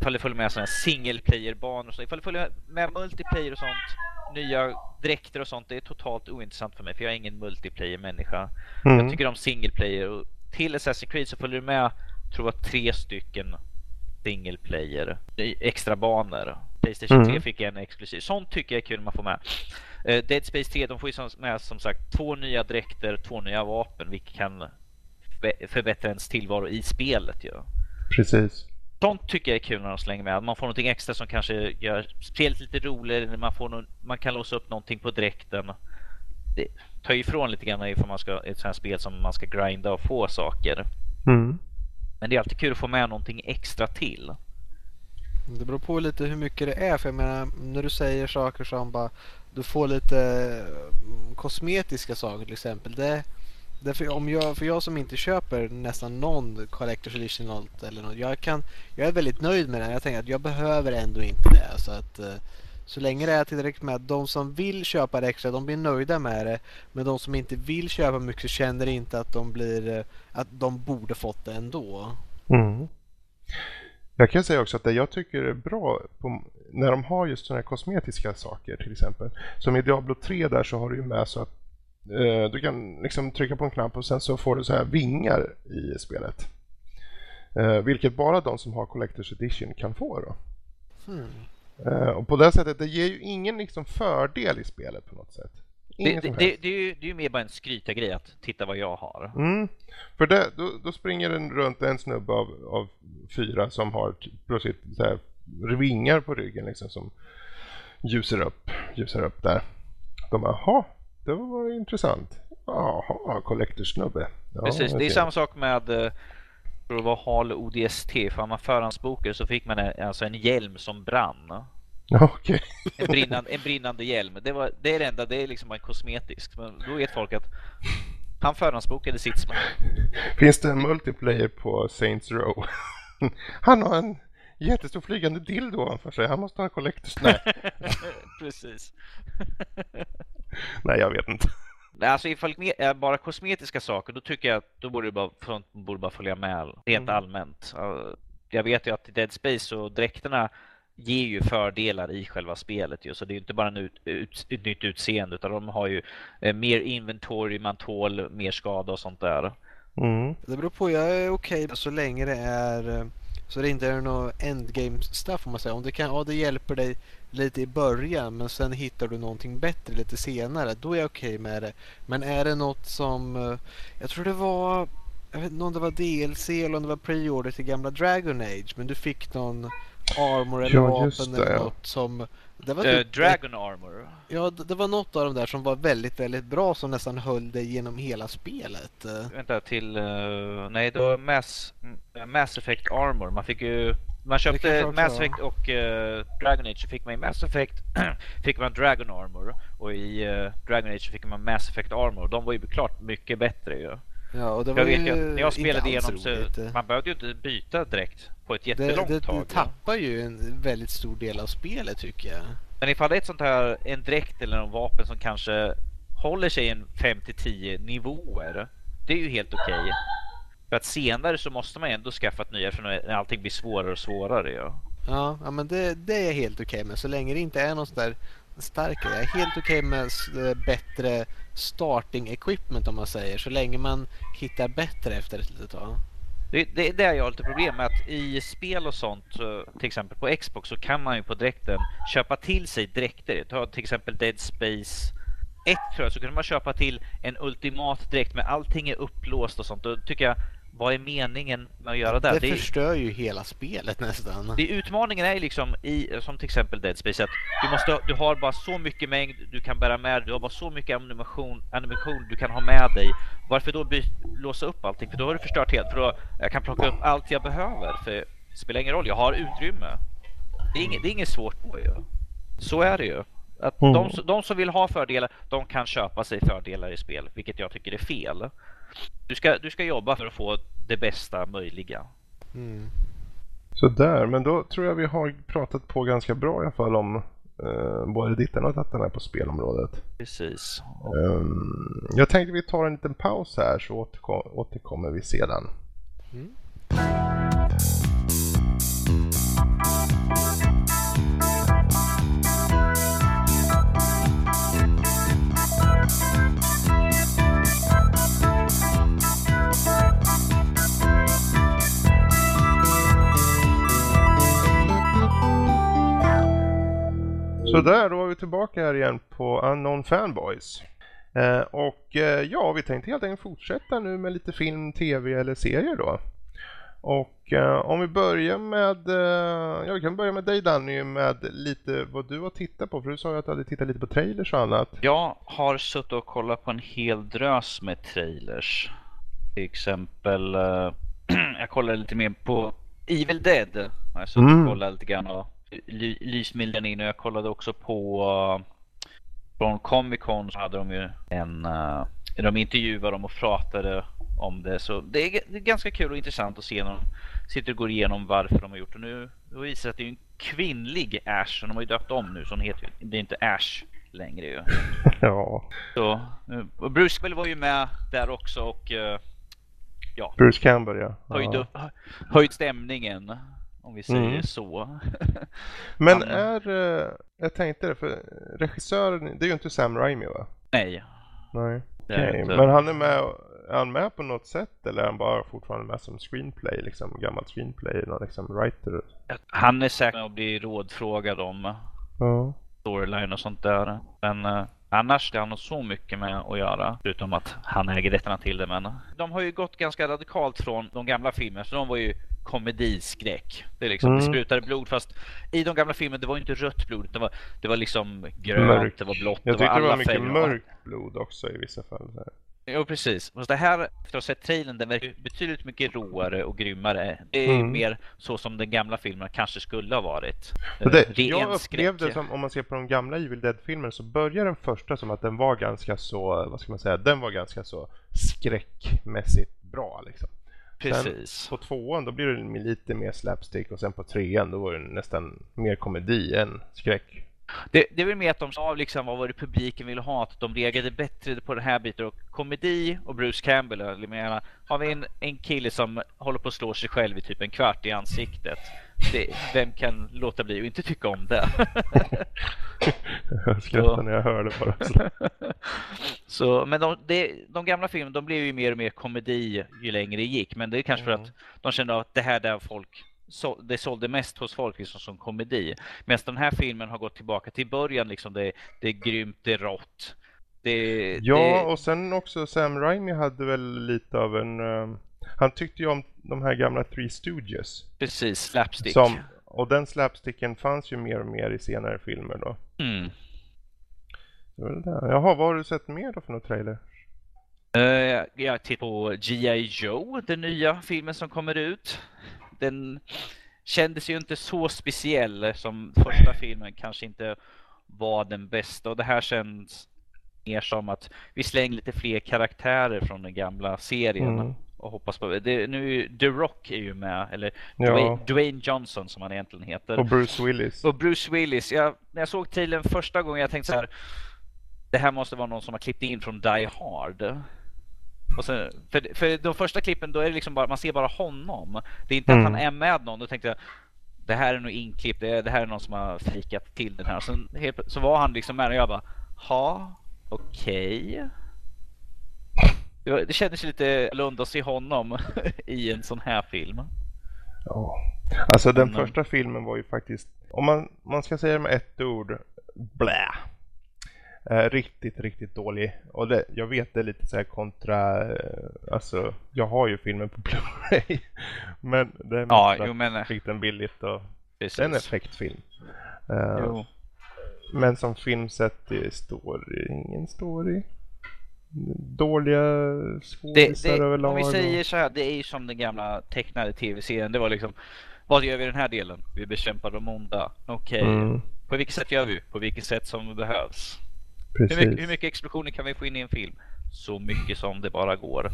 Ifall det följer med sådana single player-banor och så. Ifall det följer med multiplayer och sånt nya dräkter och sånt det är totalt ointressant för mig för jag är ingen multiplayer-människa. Mm. Jag tycker om single player och till Assassin's Creed så följer det med tror jag tre stycken single player, extra banor. Playstation mm. 3 fick en exklusiv. Sånt tycker jag är kul man får med. Uh, Dead Space 3, de får ju med som sagt två nya dräkter, två nya vapen, vilket kan förbättra ens tillvaro i spelet ju. Precis. Sånt tycker jag är kul när de slänger med. Man får någonting extra som kanske gör spelet lite roligare. Man, får någon, man kan låsa upp någonting på dräkten. Det tar ifrån lite grann ifall man ska ett sånt här spel som man ska grinda och få saker. Mm. Men det är alltid kul att få med någonting extra till. Det beror på lite hur mycket det är. För jag menar, när du säger saker som bara du får lite mm, kosmetiska saker till exempel. Det, Därför om jag, för jag som inte köper nästan någon Collector's Edition eller något, jag, kan, jag är väldigt nöjd med den. Jag tänker att jag behöver ändå inte det. Så att eh, så länge det är tillräckligt med att de som vill köpa det extra, de blir nöjda med det. Men de som inte vill köpa mycket känner inte att de blir, att de borde fått det ändå. Mm. Jag kan säga också att det jag tycker är bra på, när de har just sådana här kosmetiska saker till exempel. Som i Diablo 3 där så har du ju med så att eh, du kan liksom trycka på en knapp och sen så får du så här vingar i spelet. Eh, vilket bara de som har Collector's Edition kan få då. Hmm. Eh, och på det sättet, det ger ju ingen liksom fördel i spelet på något sätt. Det, det, det, det, är ju, det är mer bara en skrytargrej att titta vad jag har. Mm. För det, då, då springer den runt en snubbe av, av fyra som har plötsligt så här vingar på ryggen liksom som ljusar upp, ljusar upp där. De bara, jaha, det var intressant. Jaha, collector-snubbe. Ja, Precis, det är samma sak med för att vara HAL ODST. För man förhandsbokade så fick man en, alltså en hjälm som brann. Okej. En brinnande, en brinnande hjälm. Det, var, det är det enda, det är liksom en kosmetisk. Men då vet folk att han förhandsbokade sitt spel. Finns det en multiplayer på Saints Row? <laughs> Han har en jättestor flygande dildo ovanför sig. Han måste ha en collectors... Nej, <laughs> Precis. nej jag vet inte. Nej, alltså ifall det är bara kosmetiska saker, då tycker jag att då borde det bara, borde bara följa med rent Mm. allmänt. Jag vet ju att i Dead Space och dräkterna ger ju fördelar i själva spelet ju, så det är ju inte bara en ut, ut, ett nytt utseende utan de har ju eh, mer inventory, man tål mer skada och sånt där. Mm. Det beror på, jag är okej så länge det är eh, så det inte är något endgame stuff om man säger. Om det kan, ja det hjälper dig lite i början men sen hittar du någonting bättre lite senare. Då är jag okej med det. Men är det något som, eh, jag tror det var, jag vet inte om det var DLC eller om det var pre-order till gamla Dragon Age. Men du fick någon armor eller Ja, vapen eller ja. något som det var, Eh, typ Dragon Armor. Ja, det var något av dem där som var väldigt, väldigt bra som nästan höll dig genom hela spelet. Eh, Vänta till, eh, nej det var Mass, mm, Mass Effect Armor. Man fick ju man köpte Mass var. Effect och eh, Dragon Age så fick man i Mass Effect <clears throat> fick man Dragon Armor och i eh, Dragon Age så fick man Mass Effect Armor. De var ju klart mycket bättre ju. Ja, och det var Jag vet ju att när jag spelade igenom så roligt. eh. man behövde ju inte byta direkt på ett Det, jättelångt det, tag. det tappar ju en väldigt stor del av spelet tycker jag. Men ifall det är ett sånt här, en dräkt eller en vapen som kanske håller sig en 5-10 nivåer. Det är ju helt okej. För att senare så måste man ändå skaffa ett nyare för när allting blir svårare och svårare ju. Ja, ja men det, det är helt okej med. Så länge det inte är någon sån där starkare. Jag är helt okej med s- eh, bättre starting equipment om man säger. Så länge man hittar bättre efter ett litet tag. Det, det är där jag har lite problem med att i spel och sånt, eh, till exempel på Xbox, så kan man ju på dräkten köpa till sig dräkter. Ta till exempel Dead Space 1 tror jag, så kunde man köpa till en ultimat dräkt med allting är upplåst och sånt. Då tycker jag, vad är meningen med att göra där? Det, är- förstör ju hela spelet nästan. Det utmaningen är ju liksom i, som till exempel Dead Space att du måste, du har bara så mycket mängd du kan bära med dig, du har bara så mycket animation, animation du kan ha med dig. Varför då by, låsa upp allting? För då har du förstört helt, för då jag kan plocka upp allt jag behöver, för det spelar ingen roll, jag har utrymme. Det är inget, det är inget svårt då ju. Så är det ju. Att Mm. de, de som vill ha fördelar, de kan köpa sig fördelar i spel, vilket jag tycker är fel. Du ska, du ska jobba för att få det bästa möjliga. Mm. Sådär, men då tror jag vi har pratat på ganska bra i alla fall om eh, både ditten och datten här på spelområdet. Precis. Ehm, jag tänkte vi tar en liten paus här så återkom- återkommer vi sedan. Mm. Sådär, då är vi tillbaka här igen på Unknown Fanboys. Eh, och eh, ja, vi tänkte helt enkelt fortsätta nu med lite film, tv eller serier då. Och eh, om vi börjar med, eh, ja vi kan börja med dig Danny med lite vad du har tittat på. För du sa ju att du hade tittat lite på trailers och annat. Jag har suttit och kollat på en hel drös med trailers. Till exempel, eh, <clears throat> jag kollade lite mer på Evil Dead. Jag har suttit Mm. och kollat lite grann och ly- lysmilden in och jag kollade också på uh, från Comic Con så hade de ju en, uh, de intervjuade dem och pratade om det. Så det är, det är ganska kul och intressant att se när de sitter och går igenom varför de har gjort det. Nu då visar det sig att det är en kvinnlig Ash, och de har ju döpt om nu så hon heter ju, det är inte Ash längre ju. <laughs> ja, Så, eh, och Bruce Campbell var ju med där också och eh, Bruce Campbell ja. höjde ja. höjt stämningen. Om vi säger Mm. så. <laughs> Men är... eh, Jag tänkte det, för regissören, det är ju inte Sam Raimi va? Nej. Nej. inte. Men han är med, är han med på något sätt eller är han bara fortfarande med som screenplay, liksom gammal screenplay, någon liksom writer? Han är säker på att bli rådfrågad om Ja. storyline och sånt där. Men eh, annars det har han nog så mycket med att göra. Förutom att han äger rätterna till det. Men de har ju gått ganska radikalt från de gamla filmerna. Så de var ju komediskräck. Det liksom, Mm. det sprutade blod. Fast i de gamla filmerna det var inte rött blod. Det var, det var liksom grönt, Mörkt. det var blått. Jag tyckte det alla var mycket färger. mörkt blod också i vissa fall. Här. Jo precis. Fast det här, efter att ha sett trailern, den verkar betydligt mycket råare och grymmare. Det är Mm. mer så som den gamla filmen kanske skulle ha varit. Det, Ren jag skräck. upplevde som, om man ser på de gamla Evil Dead-filmerna så börjar den första som att den var ganska så, vad ska man säga, den var ganska så skräckmässigt bra liksom. Precis. På tvåan då blir det lite mer slapstick och sen på trean då var det nästan mer komedi än skräck. Det, det är väl mer att de sa liksom vad var det publiken ville ha, att de reagerade bättre på den här biten. Och komedi och Bruce Campbell, eller menar, har vi en, en kille som håller på att slå sig själv i typ en kvart i ansiktet. Det, vem kan låta bli och inte tycka om det? <laughs> Jag skrattade när jag hörde bara. Så. <laughs> Så, men de, de, de gamla filmerna de blev ju mer och mer komedi ju längre det gick. Men det är kanske för Mm. att de kände att det här där folk så, det sålde mest hos folk liksom som komedi. Medan den här filmen har gått tillbaka till början liksom. Det, det är grymt, det är rått. Det, Ja, det, och sen också Sam Raimi hade väl lite av en... eh, han tyckte ju om de här gamla Three Stooges. precis, slapstick. Som, och den slapsticken fanns ju mer och mer i senare filmer då. Mm. Det var det där. Jaha, vad har du sett mer då för något trailer? Eh, jag tittar på G.I. Joe, den nya filmen som kommer ut. Den kändes ju inte så speciell som första filmen kanske inte var den bästa och det här känns mer som att vi slänger lite fler karaktärer från den gamla serien Mm. och hoppas på det. Nu The Rock är ju med, eller Ja. Dwayne, Dwayne Johnson som han egentligen heter. Och Bruce Willis. Och Bruce Willis, jag, när jag såg trailern första gången jag tänkte så här. Det här måste vara någon som har klippt in från Die Hard. Och sen, för, för de första klippen då är det liksom bara, man ser bara honom. Det är inte Mm. att han är med någon. Då tänkte jag, det här är nog inklippt, det, det här är någon som har fikat till den här. Sen helt, så var han liksom med och jag bara, ha, okej. Det, var- det kändes lite lund att se honom <laughs> i en sån här film. Ja. Alltså den Mm. första filmen var ju faktiskt, om man, man ska säga det med ett ord, blä. Eh, riktigt, riktigt dålig. Och det, jag vet det är lite så här kontra, eh, alltså jag har ju filmen på Blu-ray. <laughs> Men det är Ja, jo men fick den billigt och precis. det är en effektfilm. Eh. Men som film sett är story, ingen story. Dåliga skådisar överlag. om vi säger så här, det är ju som den gamla tecknade tv-serien. Det var liksom, vad gör vi i den här delen? Vi bekämpar de onda. Okej. Mm, På vilket sätt gör vi? På vilket sätt som behövs? Precis. Hur mycket, hur mycket explosioner kan vi få in i en film? Så mycket som det bara går.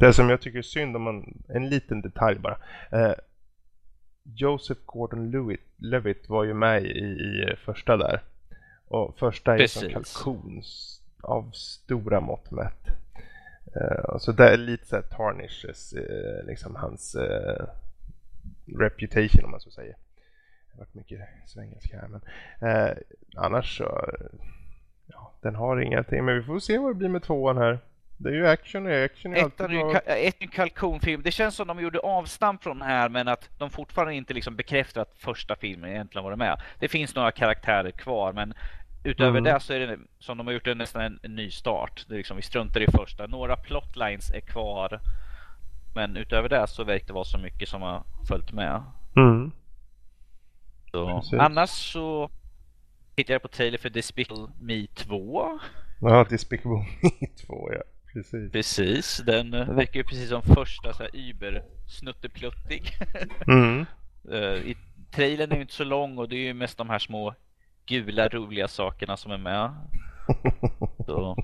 Det som jag tycker är synd om man, en liten detalj bara. Eh, Joseph Gordon-Levitt var ju med i, i första där. Och första är som kalkon av stora mått mätt. Eh, så det är lite så här tarnishes eh, liksom hans eh, reputation om man så säger. Det har varit mycket svengelska här men eh, annars så ja, den har ingenting men vi får se vad det blir med tvåan här. Det är ju action och action är alltid är ju bra. ka- ett är en kalkonfilm. Det känns som de gjorde avstamp från den här men att de fortfarande inte liksom bekräftar att första filmen egentligen var med. Det finns några karaktärer kvar men utöver Mm. det så är det som de har gjort det nästan en, en ny start. Det är liksom, vi struntar i första. Några plotlines är kvar. Men utöver det så verkar det vara så mycket som har följt med. Mm. Så, annars så tittar jag på trailer för Despicable Me 2. Ja, Despicable <laughs> Me 2 ja. Precis. Precis, den eh, verkar ju precis som första så här Uber snuttepluttig. <laughs> Mm. Eh, I trailern är ju inte så lång och det är ju mest de här små gula roliga sakerna som är med. <laughs> Så,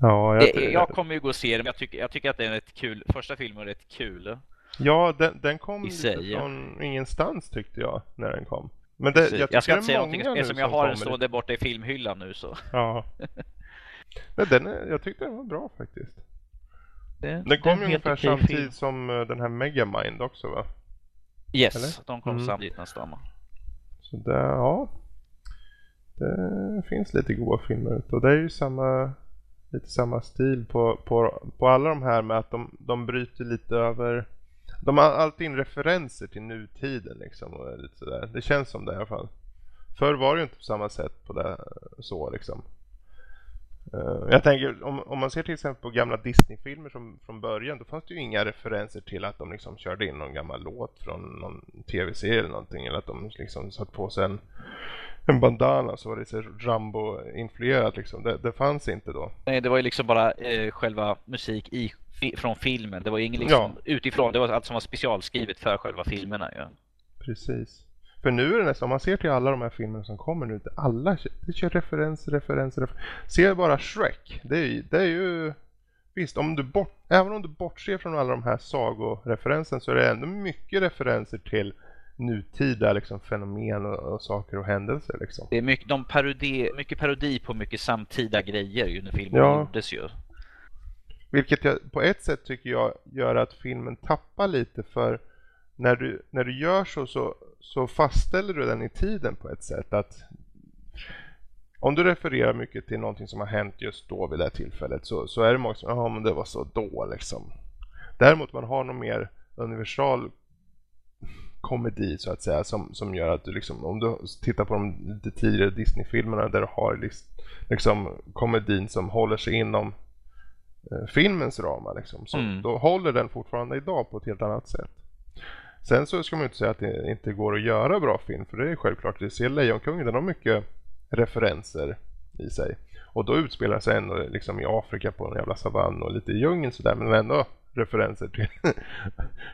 Ja, jag, det, jag kommer ju gå och se den, men jag tycker, jag tycker att den är rätt kul. Första filmen är rätt kul. ja den, den kom lite från ingenstans tyckte jag när den kom. Men det, Jag, jag, ska inte säga någonting eftersom jag har den stående borta i filmhyllan nu så. Ja. <laughs> Men den är, jag tyckte den var bra faktiskt. Det, Den kom en ju helt ungefär samtidigt som eh, den här Megamind också va? Yes, Eller? de kom Mm. samtidigt nästan. Så det, ja. Det finns lite goda filmer ute och det är ju samma, lite samma stil på, på, på alla de här med att de, de bryter lite över de har alltid in referenser till nutiden liksom och lite sådär. Det känns som det i alla fall. Förr var det ju inte på samma sätt på det så liksom. Eh, jag tänker om, om man ser till exempel på gamla Disney-filmer som från början då fanns det ju inga referenser till att de liksom körde in någon gammal låt från någon tv-serie eller någonting eller att de liksom satt på sig en, en bandana så var det så Rambo-influerat liksom. Det, det fanns inte då. Nej, det var ju liksom bara eh, själva musik i, från filmen. Det var ju ingen liksom utifrån. Det var allt som var specialskrivet för själva filmerna. Ja. Precis. För nu är det nästan, om man ser till alla de här filmerna som kommer nu, alla det kör referenser, referenser, referenser. Se bara Shrek. Det är, ju- det är ju... Visst, om du bort, även om du bortser från alla de här sagoreferenserna så är det ändå mycket referenser till nutida liksom, fenomen och, och saker och händelser. Liksom. Det är mycket, de parodi, mycket parodi på mycket samtida grejer ju när filmen Ja. gjordes ju. Vilket jag, på ett sätt tycker jag gör att filmen tappar lite för när du, när du gör så, så så fastställer du den i tiden på ett sätt att om du refererar mycket till någonting som har hänt just då vid det här tillfället så, så är det många som ja men det var så då liksom. Däremot man har någon mer universal komedi så att säga som, som gör att du liksom om du tittar på de lite tidigare Disney-filmerna där du har liksom, liksom komedin som håller sig inom filmens ramar liksom. Så Mm. då håller den fortfarande idag på ett helt annat sätt. Sen så ska man ju inte säga att det inte går att göra bra film för det är självklart. Det ser Lejonkungen, den har mycket referenser i sig. Och då utspelar sig ändå liksom i Afrika på en jävla savann och lite i djungeln sådär men ändå referenser till <laughs>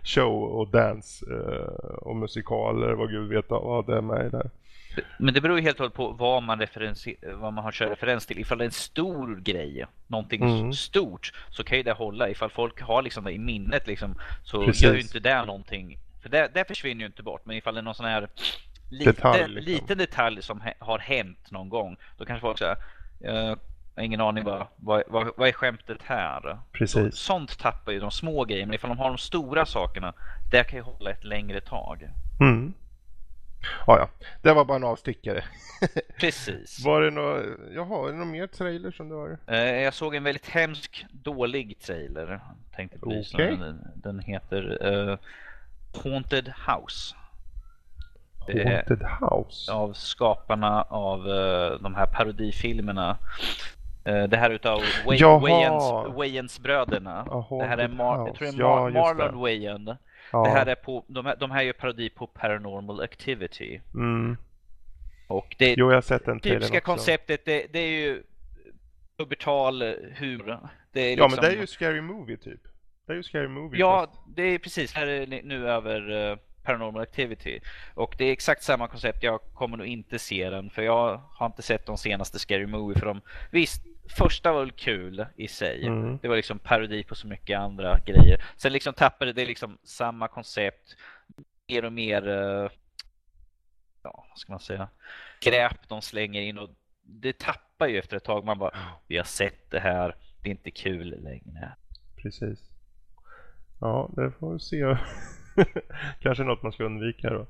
show och dance eh, och musikaler vad gud vet vad det är med där. Men det beror ju helt och hållet på vad man, vad man har kört referens till. Ifall det är en stor grej, någonting Mm. stort, så kan ju det hålla. Ifall folk har liksom det i minnet liksom, så Precis. gör ju inte det någonting. För det, det försvinner ju inte bort. Men ifall det är någon sån här liten Detalj, liksom. liten detalj som har hänt någon gång, då kanske folk säger jag har ingen aning vad, vad, vad, vad är skämtet här? Så, Precis. sånt tappar ju de små grejerna. Men ifall de har de stora sakerna, det kan ju hålla ett längre tag. Mm. Ja, ja. Det var bara en avstickare. <laughs> Precis. Var det något, jaha, är det någon mer trailer som du har? Eh, Jag såg en väldigt hemsk, dålig trailer. Tänkte belysa Okej. den. Den heter eh, Haunted House. Haunted House? av skaparna av eh, de här parodifilmerna. Eh, det här utav Way-. Wayans, Wayans-bröderna. Ja, det här är Mar- jag tror det är. Mar- Ja. Marlon Wayan. Ja. Det här är på, de, här, de här gör parodi på Paranormal Activity. mm. Och det, Jo, jag har sett den typiska konceptet, det, det är ju pubertal humor. Det är Ja, men liksom- det är ju Scary Movie typ. Det är ju Scary Movie. Ja, fast- det är precis. Här är nu över eh, Paranormal Activity. Och det är exakt samma koncept. Jag kommer nog inte se den för jag har inte sett de senaste Scary Movie för de Visst, första var väl kul i sig. Mm. Det var liksom parodi på så mycket andra grejer. Sen liksom tappade det liksom samma koncept. Mer och mer, eh, ja vad ska man säga, grepp de slänger in och det tappar ju efter ett tag. Man bara, vi har sett det här, det är inte kul längre. Precis. Ja, det får vi se. <laughs> Kanske något man ska undvika då.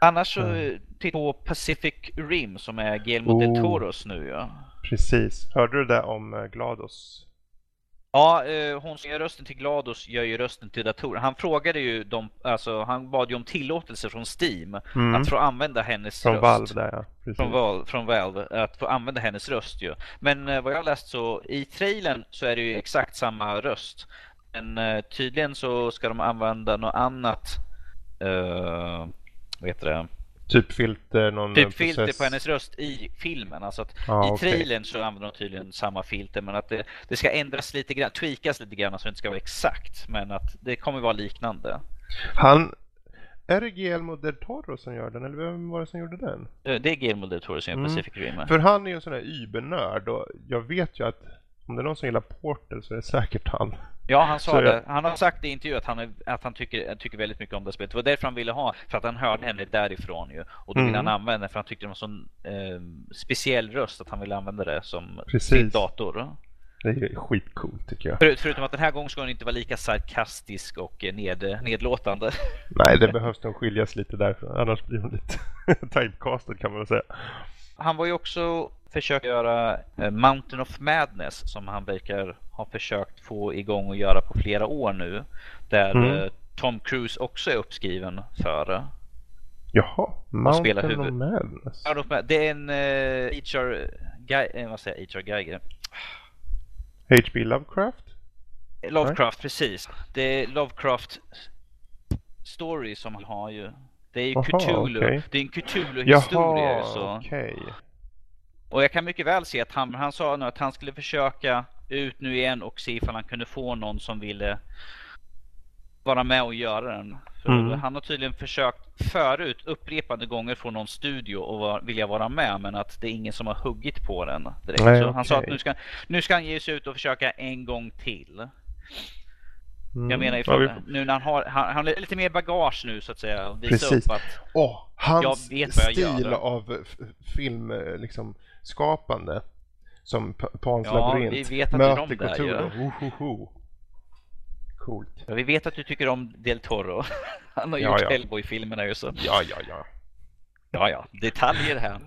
Annars så Mm. titta på Pacific Rim som är Guillermo del Oh. Toros nu ja. Precis. Hörde du det om eh, GLaDOS? Ja, eh, hon som gör rösten till GLaDOS gör ju rösten till datorer. Han frågade ju dem, alltså han bad ju om tillåtelse från Steam Mm. att få använda hennes Från röst. Valve där ja. Precis. Från Valve, från Valve, att få använda hennes röst ju. Men eh, vad jag har läst så i trailern så är det ju exakt samma röst. Men tydligen så ska de använda något annat, eh, vad heter det? Typ filter, någon Typ eh, filter process. på hennes röst i filmen. Alltså att Ja, I okej. trailern så använder de tydligen samma filter men att det, det ska ändras lite grann, tweakas lite grann så det inte ska vara exakt. Men att det kommer vara liknande. Han... Är det Guillermo del Toro som gör den eller vem var det som gjorde den? Eh, Det är Guillermo del Toro som gör Mm. Pacific Rim. För han är ju en sån här übernörd och jag vet ju att om det är någon som gillar Portal så är det säkert han. Ja, han sa Så det. jag- Han har sagt i intervju att han, att han tycker, tycker väldigt mycket om det spelet. Det var därför han ville ha, för att han hörde henne därifrån ju. Och då ville Mm. han använda det för han tyckte det var en sån eh, speciell röst att han ville använda det som Precis. sin dator. Det är skitcoolt tycker jag. För, förutom att den här gången ska hon inte vara lika sarkastisk och ned, nedlåtande. <laughs> Nej, det behövs nog skiljas lite därifrån. Annars blir hon lite <laughs> typecastad kan man väl säga. Han var ju också försökt göra eh, Mountain of Madness som han verkar ha försökt få igång och göra på flera år nu. Där Mm. eh, Tom Cruise också är uppskriven för. Jaha, spelar Mountain of huvud. Madness. Ja, de- Det är en uh, HR guy, eh, vad säger jag, HR Geiger? H.P. Lovecraft? Lovecraft, precis. Det är Lovecraft story som han har ju. Det är ju Jaha, Cthulhu. okej. Det är en Cthulhu-historia. Jaha, okej. Och jag kan mycket väl se att han, han sa nu att han skulle försöka ut nu igen och se ifall han kunde få någon som ville vara med och göra den. För Mm. Han har tydligen försökt förut upprepade gånger få någon studio och var, vilja vara med men att det är ingen som har huggit på den direkt. Nej, Så han sa att nu ska, nu ska han ge sig ut och försöka en gång till. Mm. Jag menar Ja, ifall, vi- nu när han har, han, han har lite mer bagage nu så att säga. Visa Precis. upp att Åh, hans Jag vet vad jag stil gör. av film, eh, liksom, skapande. Som Pans Ja, labyrint. vi vet att Möter Cthulhu. Ohoho. Coolt. Ja, vi vet att du tycker om Del Toro. <laughs> Han har Ja, gjort ja. Hellboy-filmerna ju så. Ja, ja, ja. Ja, ja, detaljer här.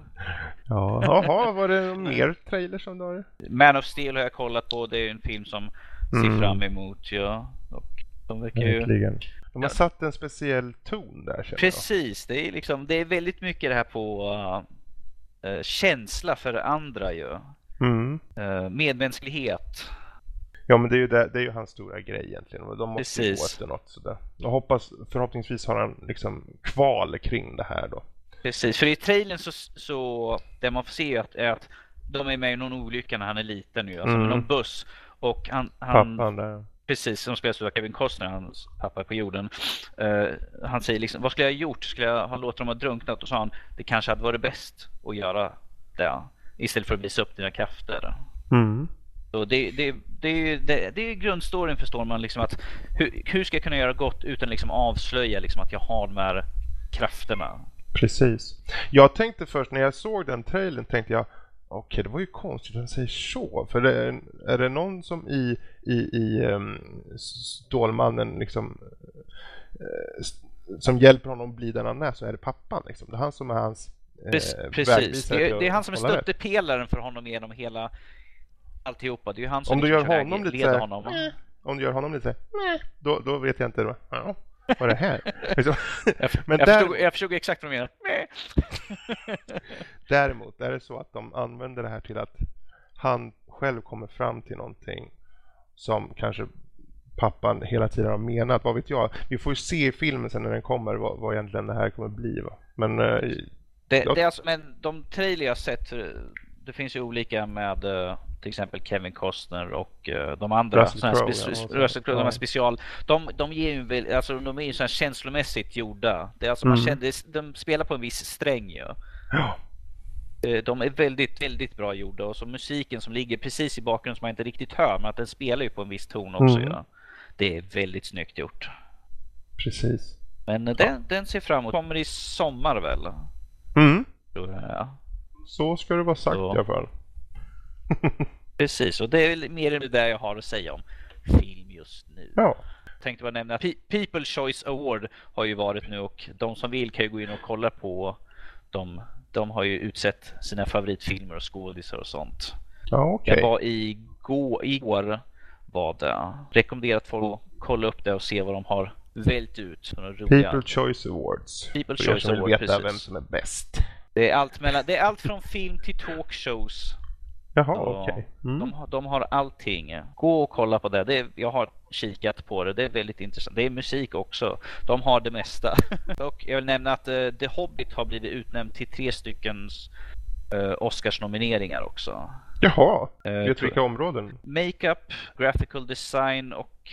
Ja, Jaha, var det mer trailer som du har? Man of Steel har jag kollat på. Det är en film som ser Mm. fram emot. Ja. Och de verkar ju... Verkligen. De har Ja. satt en speciell ton där Precis, det är, liksom, det är väldigt mycket det här på uh, uh, känsla för andra ju. Mm. Uh, medmänsklighet. Ja, men det är ju, det, det är ju hans stora grej egentligen. De måste ju gå Precis. efter något sådär. Jag hoppas, förhoppningsvis har han liksom kval kring det här då. Precis, för i trailern så, så det man får se att, är att de är med i någon olycka när han är liten nu, alltså Mm. någon buss. Och han, han Pappan där. Precis som spelas av Kevin Costner, hans pappa på jorden. eh, han säger liksom, vad skulle jag ha gjort? Skulle jag ha låtit dem ha drunknat? Och sa han, det kanske hade varit bäst att göra det. Istället för att visa upp dina krafter. Mm. Så det, det, det, det, det är grundstoryn förstår man liksom att hur, hur ska jag kunna göra gott utan liksom avslöja liksom att jag har de här krafterna? Precis. Jag tänkte först när jag såg den trailern tänkte jag Okej, det var ju konstigt att han säger så. För det är, är det någon som i, i, i um, Stålmannen liksom s- som hjälper honom bli den han är så är det pappan liksom. Det är han som är hans eh, Precis, Det, är, att det är han som är stöttepelaren för honom genom hela alltihopa. Det är han som Om du liksom gör honom lite Om du gör honom lite "Meh", då, då vet jag inte. Ja, vad är det här? Liksom. Men jag, där- förstod, jag förstod exakt vad du menar. Meh. <laughs> Däremot är det så att de använder det här till att han själv kommer fram till någonting som kanske pappan hela tiden har menat. Vad vet jag? Vi får ju se i filmen sen när den kommer vad, vad egentligen det här kommer bli. Va? Men eh, Det, Jag- det alltså, men de trailer jag sett, det finns ju olika med eh, till exempel Kevin Costner och eh, de andra Russell Crowe, ja. Russell Crowe, de här Ja. special. De, de ger ju alltså de är ju så här känslomässigt gjorda. Det är alltså man Mm. känner, de spelar på en viss sträng ju. ja, Eh, De är väldigt, väldigt bra gjorda och så musiken som ligger precis i bakgrunden som man inte riktigt hör men att den spelar ju på en viss ton också. Mm. Ja. Det är väldigt snyggt gjort. precis. Men eh, den, den ser fram emot. Kommer i sommar väl? Mm. Tror jag. Ja. Så ska det vara sagt Så. i alla fall. <laughs> Precis, och det är väl mer det där jag har att säga om film just nu. Ja, Tänkte bara nämna Pe- People Choice Award har ju varit nu och de som vill kan ju gå in och kolla på dem. De har ju utsett sina favoritfilmer och skådisar och sånt. ja okej. Jag var igår, igår var det. Rekommenderat folk att kolla upp det och se vad de har vält ut. People Choice Awards. People Choice som vill Award, veta precis. vem som är bäst. Det är allt, mellan, det är allt från film till talkshows. Jaha, Ja, okej. Mm. De, har, de har allting. Gå och kolla på det. det är, jag har kikat på det. Det är väldigt intressant. Det är musik också. De har det mesta. <laughs> och jag vill nämna att uh, The Hobbit har blivit utnämnd till tre stycken uh, Oscarsnomineringar också. Jaha, vet tror- vilka områden? Makeup, graphical design och...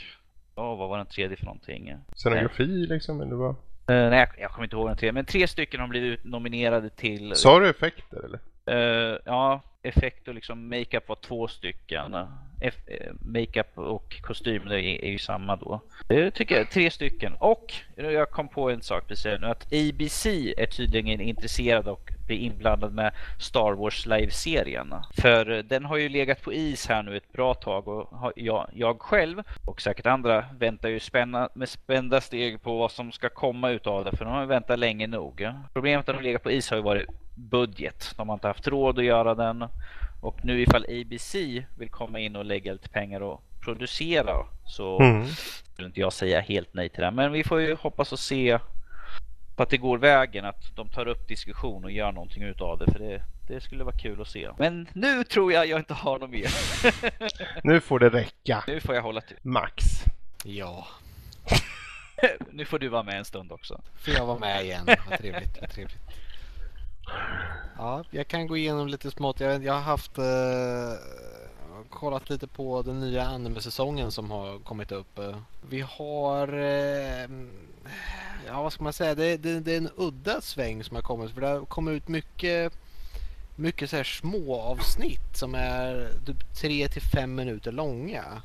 Ja, vad var den tredje för någonting? Scenografi liksom, eller vad? Eh, nej, jag, jag kommer inte ihåg den tredje. Men tre stycken har blivit nominerade till... Sa du effekter eller? Eh, ja, effekt och liksom makeup var två stycken. Eh, makeup och kostym är, är ju samma då. Det tycker jag, tre stycken. Och jag kom på en sak precis nu att ABC är tydligen intresserad och bli inblandad med Star Wars Live-serien. För eh, den har ju legat på is här nu ett bra tag och jag, jag själv och säkert andra väntar ju spänna, med spända steg på vad som ska komma utav det för de har väntat länge nog. Problemet att de legat på is har ju varit budget. De har inte haft råd att göra den och nu ifall ABC vill komma in och lägga lite pengar och producera så mm. skulle inte jag säga helt nej till det. Men vi får ju hoppas och se på att det går vägen, att de tar upp diskussion och gör någonting utav det. För det, det skulle vara kul att se. Men nu tror jag jag inte har något mer. <laughs> <laughs> nu får det räcka. Nu får jag hålla till. Max. Ja. <laughs> nu får du vara med en stund också. Får jag vara med igen. Vad trevligt. Vad trevligt. Ja, jag kan gå igenom lite smått. Jag, jag har haft eh, kollat lite på den nya anime-säsongen som har kommit upp. Eh, vi har eh, ja, vad ska man säga? Det, det, det, är en udda sväng som har kommit. För det har kommit ut mycket, mycket så här små avsnitt som är typ 3 till 5 minuter långa.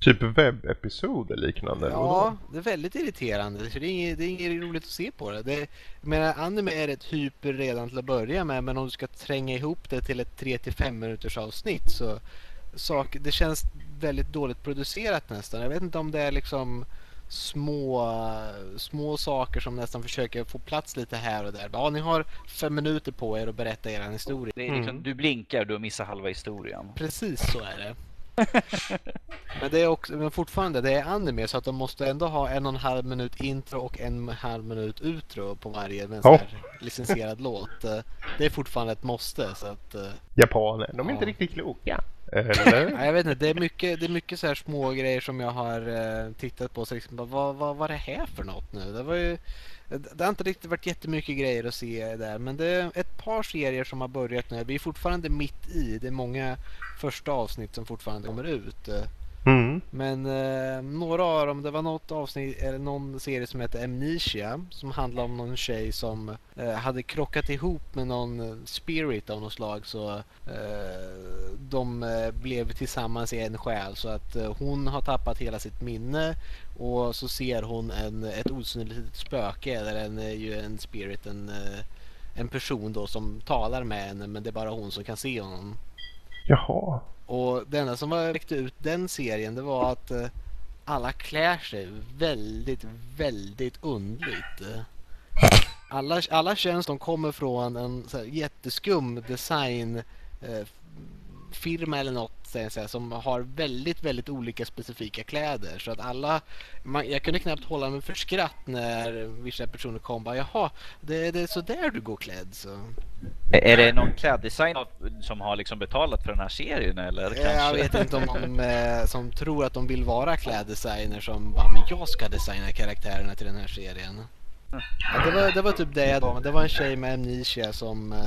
Typ webbepisoder liknande? Ja, det är väldigt irriterande. Det är, inget, det är inget roligt att se på det. det jag menar, anime är ett hyper redan till att börja med. Men om du ska tränga ihop det till ett 3 till 5 minuters avsnitt så sak, det känns väldigt dåligt producerat nästan. Jag vet inte om det är liksom små, små saker som nästan försöker få plats lite här och där. Ja, ni har fem minuter på er att berätta er historia. Det är liksom, mm. Du blinkar, du missar halva historien. Precis så är det. <laughs> men det är också, men fortfarande, det är anime så att de måste ändå ha en och en halv minut intro och en och en halv minut utro på varje med oh. licensierad <laughs> låt. Det är fortfarande ett måste. Så att, Japaner, de är ja. inte riktigt kloka. Eller? <laughs> jag vet inte, det är mycket, det är mycket så här små grejer som jag har eh, tittat på. Så liksom, vad, vad var det här för något nu? Det, var ju, det har inte riktigt varit jättemycket grejer att se där. Men det är ett par serier som har börjat nu. Vi är fortfarande mitt i. Det är många första avsnitt som fortfarande kommer ut. Mm. Men eh, några av dem, det var något avsnitt, eller någon serie som heter Amnesia som handlar om någon tjej som eh, hade krockat ihop med någon spirit av något slag så eh, de eh, blev tillsammans i en själ så att eh, hon har tappat hela sitt minne och så ser hon en, ett osynligt spöke eller en, eh, ju en spirit, en, en person då som talar med henne men det är bara hon som kan se honom. Jaha. Och det enda som räckte ut den serien det var att eh, alla klär sig väldigt, väldigt undligt. Alla, alla känns de kommer från en så här, jätteskum design eh, firma eller något säga, som har väldigt, väldigt olika specifika kläder. Så att alla, man, jag kunde knappt hålla mig för skratt när vissa personer kom och bara jaha, det, det är så där du går klädd. Så. Är det någon kläddesign som har liksom betalat för den här serien eller? Kanske? Jag vet inte om <laughs> de eh, som tror att de vill vara kläddesigner som bara, men jag ska designa karaktärerna till den här serien. Ja, det, var, det var typ det då. Det var en tjej med amnesia som eh,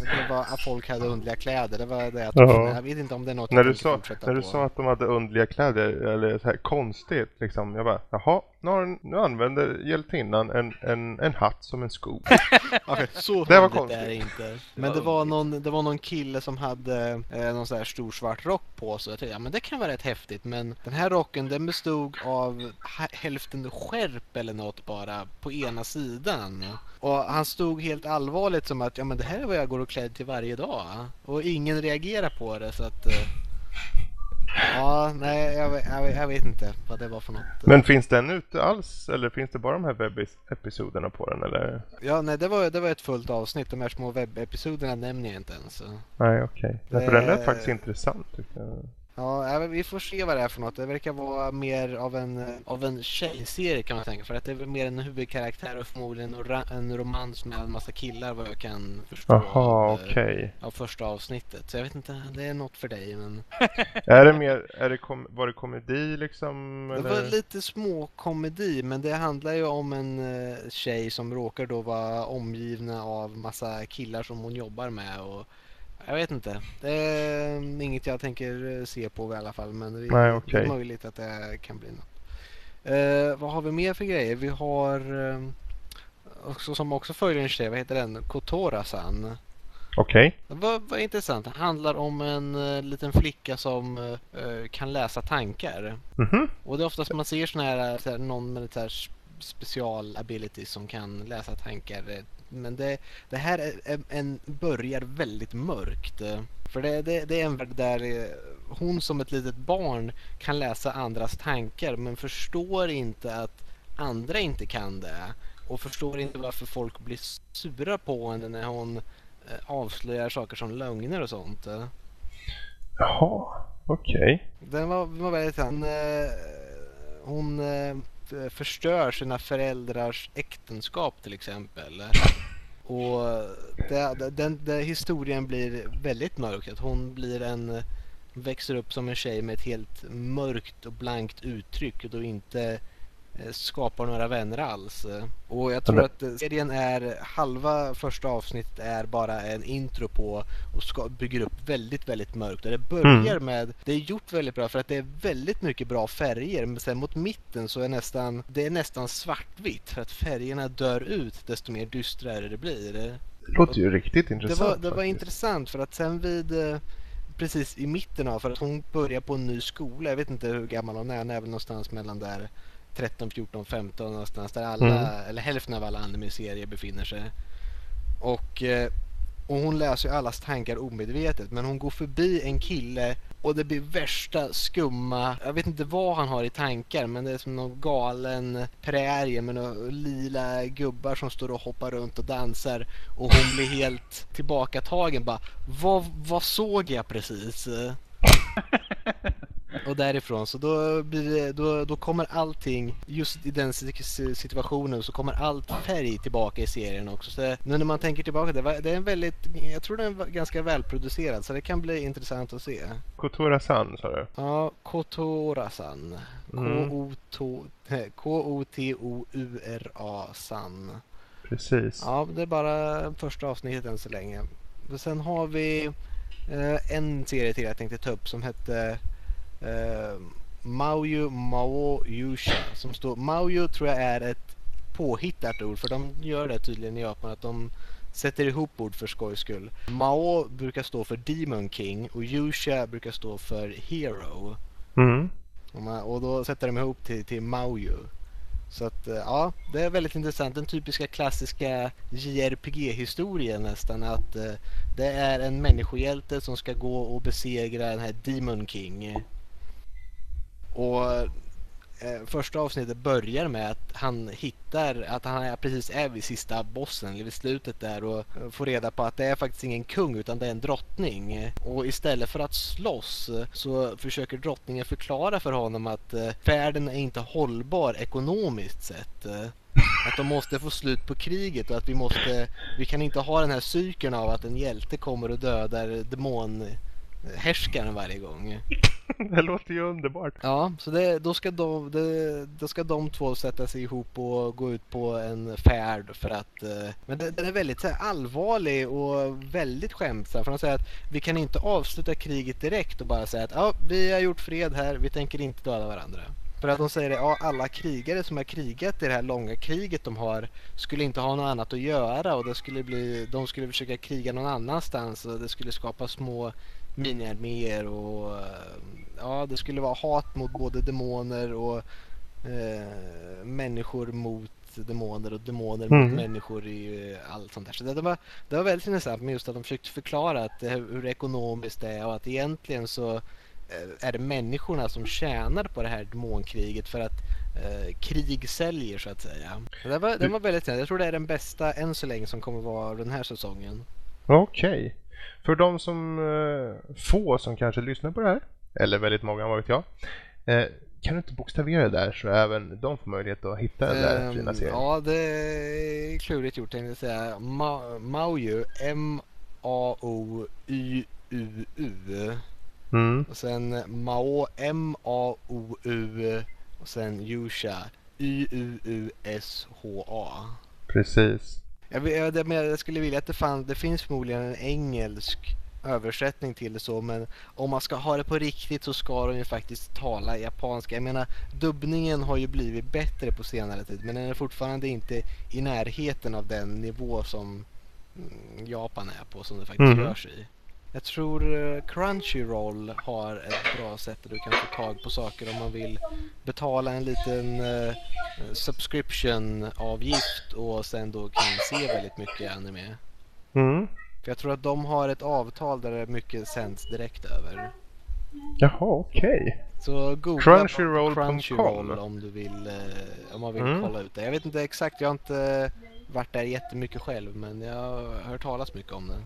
det var att folk hade underliga kläder. Det var det jag tog. Ja. Jag vet inte om det är något när du sa, När du sa att de hade underliga kläder, eller så här konstigt liksom. Jag bara, jaha, nu, har, nu använder hjältinnan en, en, en hatt som en sko. <laughs> okay, så det var konstigt. Det inte. Men det var, någon, det var någon kille som hade eh, någon sån här stor svart rock på sig. Jag tänkte, ja men det kan vara rätt häftigt. Men den här rocken den bestod av hälften skärp eller något bara på ena sidan. Och han stod helt allvarligt som att ja men det här är vad jag går och klädd till varje dag. Och ingen reagerar på det så att... Eh, ja, nej jag, jag, jag, vet inte vad det var för något. Men finns den ute alls? Eller finns det bara de här webbepisoderna på den eller? Ja, nej det var, det var ett fullt avsnitt. De här små webbepisoderna nämner jag inte ens. Nej, okej. Okay. För den lät faktiskt intressant tycker jag. Ja, vi får se vad det är för något. Det verkar vara mer av en, av en tjejserie kan man tänka. För att det är mer en huvudkaraktär och förmodligen en romans med en massa killar vad jag kan förstå Aha, av, okay. av första avsnittet. Så jag vet inte, det är något för dig men... <laughs> är det mer, är det kom, var det komedi liksom? Det var lite små komedi men det handlar ju om en uh, tjej som råkar då vara omgivna av massa killar som hon jobbar med och jag vet inte. Det är inget jag tänker se på i alla fall. Men det är, okay. möjligt att det kan bli något. Eh, vad har vi mer för grejer? Vi har eh, också, som också följer en tjej. Vad heter den? Kotora-san. Okej. Okay. Vad, vad intressant. Det handlar om en uh, liten flicka som uh, kan läsa tankar. Mm -hmm. Och det är oftast man ser såna här, så här någon med så här special ability som kan läsa tankar men det, det här är, en, börjar väldigt mörkt. För det, det, det är en värld där eh, hon som ett litet barn kan läsa andras tankar men förstår inte att andra inte kan det. Och förstår inte varför folk blir sura på henne när hon eh, avslöjar saker som lögner och sånt. Jaha, okej. Okay. Den var, var väldigt... Han, eh, hon Eh, förstör sina föräldrars äktenskap till exempel. Och det, den, den, historien blir väldigt mörk. Att hon blir en växer upp som en tjej med ett helt mörkt och blankt uttryck och då inte skapar några vänner alls. Och jag tror att serien är halva första avsnittet är bara en intro på och ska, bygger upp väldigt, väldigt mörkt. Och det börjar mm. med, det är gjort väldigt bra för att det är väldigt mycket bra färger. Men sen mot mitten så är nästan, det är nästan svartvitt för att färgerna dör ut desto mer dystrare det blir. Det låter ju riktigt intressant. Det var, det var intressant för att sen vid eh, precis i mitten av för att hon börjar på en ny skola. Jag vet inte hur gammal hon är. Hon är väl någonstans mellan där 13, 14, 15 någonstans där alla, mm. eller hälften av alla anime-serier befinner sig. Och, eh, och hon läser ju allas tankar omedvetet men hon går förbi en kille och det blir värsta skumma, jag vet inte vad han har i tankar men det är som någon galen prärie med några lila gubbar som står och hoppar runt och dansar och hon blir <laughs> helt tillbakatagen bara vad, vad såg jag precis? <laughs> och därifrån så då, blir då, då kommer allting, just i den situationen så kommer allt färg tillbaka i serien också. Så nu när man tänker tillbaka, det, var, det är en väldigt, jag tror den är ganska välproducerad så det kan bli intressant att se. Kotora-san sa du? Ja, Kotora-san. Mm. K-O-T-O-U-R-A-san. Precis. Ja, det är bara första avsnittet än så länge. Sen har vi eh, en serie till jag tänkte ta upp som hette eh, Mauju Mao Yusha. Som står, Mauju tror jag är ett påhittat ord för de gör det tydligen i Japan att de sätter ihop ord för skojs skull. Mao brukar stå för Demon King och Yusha brukar stå för Hero. Mm. Och, man, och då sätter de ihop till, till Mauju. Så att eh, ja, det är väldigt intressant. Den typiska klassiska JRPG-historien nästan. Att eh, det är en människohjälte som ska gå och besegra den här Demon King. Och eh, första avsnittet börjar med att han hittar att han är precis är vid sista bossen, eller vid slutet där och får reda på att det är faktiskt ingen kung utan det är en drottning. Och istället för att slåss så försöker drottningen förklara för honom att eh, världen är inte hållbar ekonomiskt sett. Eh, att de måste få slut på kriget och att vi måste, vi kan inte ha den här cykeln av att en hjälte kommer och dödar demon demonhärskaren varje gång. <laughs> det låter ju underbart. Ja, så det, då, ska de, det, då ska de två sätta sig ihop och gå ut på en färd för att... Eh, men den är väldigt här, allvarlig och väldigt skämtsam. För de säger att vi kan inte avsluta kriget direkt och bara säga att ja, vi har gjort fred här, vi tänker inte döda varandra. För att de säger att ja, alla krigare som har krigat i det här långa kriget de har skulle inte ha något annat att göra och det skulle bli, de skulle försöka kriga någon annanstans och det skulle skapa små miniarméer och ja, det skulle vara hat mot både demoner och eh, människor mot demoner och demoner mm. mot människor i allt sånt där. Så det, var, det var väldigt intressant med just att de försökte förklara att, hur ekonomiskt det är och att egentligen så eh, är det människorna som tjänar på det här demonkriget för att eh, krig säljer så att säga. Det var, det var väldigt Jag tror det är den bästa än så länge som kommer vara den här säsongen. Okej. Okay. För de som eh, få som kanske lyssnar på det här eller väldigt många, vad vet jag. Eh, kan du inte bokstavera det där så även de får möjlighet att hitta den där um, fina serien? Ja, det är klurigt gjort tänkte jag säga. Ma Mauju, M-A-O-Y-U-U. Mm. Och sen Mao, M-A-O-U. Och sen Yusha, Y-U-U-S-H-A. Precis. Jag, jag, jag, skulle vilja att det fanns, det finns förmodligen en engelsk översättning till det så men om man ska ha det på riktigt så ska de ju faktiskt tala japanska. Jag menar dubbningen har ju blivit bättre på senare tid men den är fortfarande inte i närheten av den nivå som mm, Japan är på som det faktiskt mm. rör sig i. Jag tror eh, Crunchyroll har ett bra sätt där du kan få tag på saker om man vill betala en liten uh, subscription-avgift och sen då kan se väldigt mycket anime. Mm. För jag tror att de har ett avtal där det mycket sänds direkt över. Jaha, okej. Så googla Crunchyroll.com. Crunchyroll om du vill, eh, om man vill Mm. kolla ut det. Jag vet inte exakt, jag har inte varit där jättemycket själv men jag har hört talas mycket om det.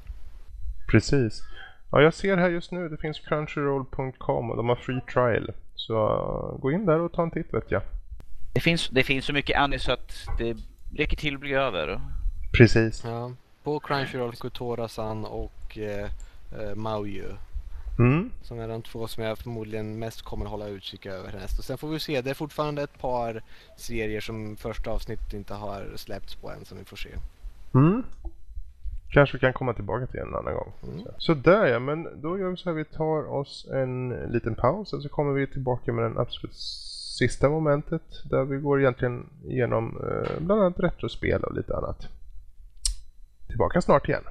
Precis. Ja, jag ser här just nu, det finns crunchyroll.com och de har free trial. Så uh, gå in där och ta en titt vet jag. Det finns, det finns så mycket anime så att det räcker till att bli över. Precis. Ja. På Crunchyroll, Kutora-san och eh, eh, Mauju. Mm. Som är de två som jag förmodligen mest kommer hålla utkik över härnäst. Och sen får vi se, det är fortfarande ett par serier som första avsnittet inte har släppts på än som vi får se. Mm. Kanske vi kan komma tillbaka till en annan gång. Mm. Så där ja, men då gör vi så här, vi tar oss en liten paus och så kommer vi tillbaka med den absolut sista momentet där vi går egentligen igenom eh, bland annat retrospel och lite annat. Tillbaka snart igen.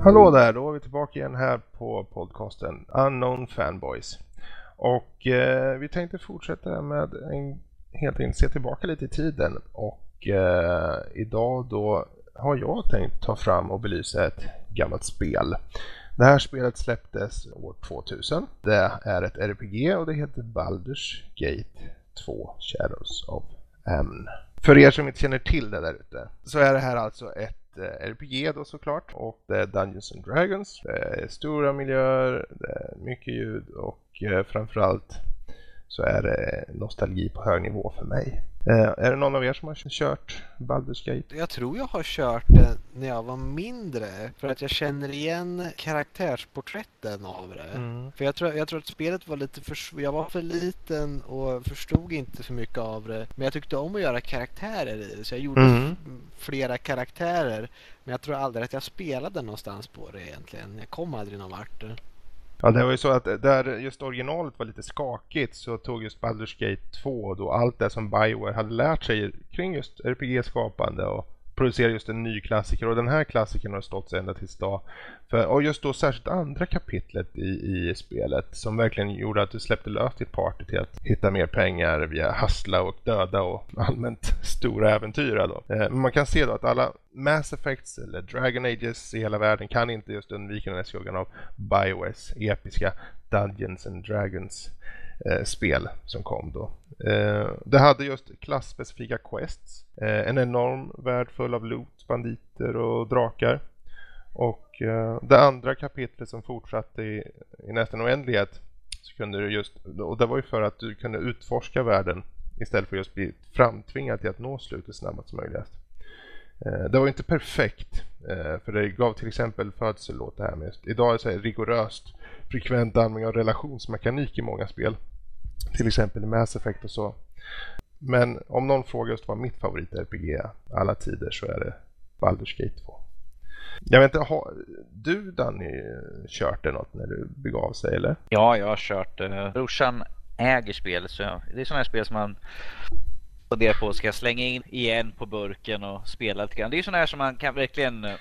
Hallå där, då är vi tillbaka igen här på podcasten Unknown Fanboys. Och eh, vi tänkte fortsätta med en helt enkelt se tillbaka lite i tiden och eh, idag då har jag tänkt ta fram och belysa ett gammalt spel. Det här spelet släpptes år 2000. Det är ett RPG och det heter Baldur's Gate 2 Shadows of Amn. För er som inte känner till det där ute så är det här alltså ett Eh, RPG då såklart och det är Dungeons and Dragons. Det är stora miljöer, det är mycket ljud och eh, framförallt så är det nostalgi på hög nivå för mig. Eh, är det någon av er som har kört Baldur's Gate? Jag tror jag har kört det när jag var mindre för att jag känner igen karaktärsporträtten av det. Mm. För jag tror, jag tror att spelet var lite för... Jag var för liten och förstod inte för mycket av det. Men jag tyckte om att göra karaktärer i det. Så jag gjorde Mm. flera karaktärer. Men jag tror aldrig att jag spelade någonstans på det egentligen. Jag kom aldrig någon vart. Ja, det var ju så att där just originalet var lite skakigt så tog just Baldur's Gate 2 då allt det som Bioware hade lärt sig kring just RPG-skapande och producera just en ny klassiker och den här klassikern har stått sig ända tills idag. För, och just då särskilt andra kapitlet i, i spelet som verkligen gjorde att du släppte lös ditt party till att hitta mer pengar via hassla och döda och allmänt stora äventyr. Då. Eh, men man kan se då att alla Mass Effects eller Dragon Ages i hela världen kan inte just undvika den här skuggan av Biowares episka Dungeons and Dragons eh, spel som kom då. Eh, det hade just klassspecifika quests, eh, en enorm värld full av loot, banditer och drakar. Och eh, det andra kapitlet som fortsatte i, i nästan oändlighet så kunde du just, och det var ju för att du kunde utforska världen istället för just bli framtvingad till att nå slutet snabbast möjligt. Eh, det var ju inte perfekt, eh, för det gav till exempel födsel åt det här med. Idag är det här rigoröst frekvent användning av relationsmekanik i många spel. Till exempel i Mass Effect och så. Men om någon frågar just vad mitt favorit-RPG alla tider så är det Baldur's Gate 2. Jag vet inte, har du Danny kört det något när du begav sig eller? Ja, jag har kört. det. brorsan äger spel så det är sådana här spel som man funderar på. Ska jag slänga in igen på burken och spela lite grann? Det är sådana här som man kan verkligen eh,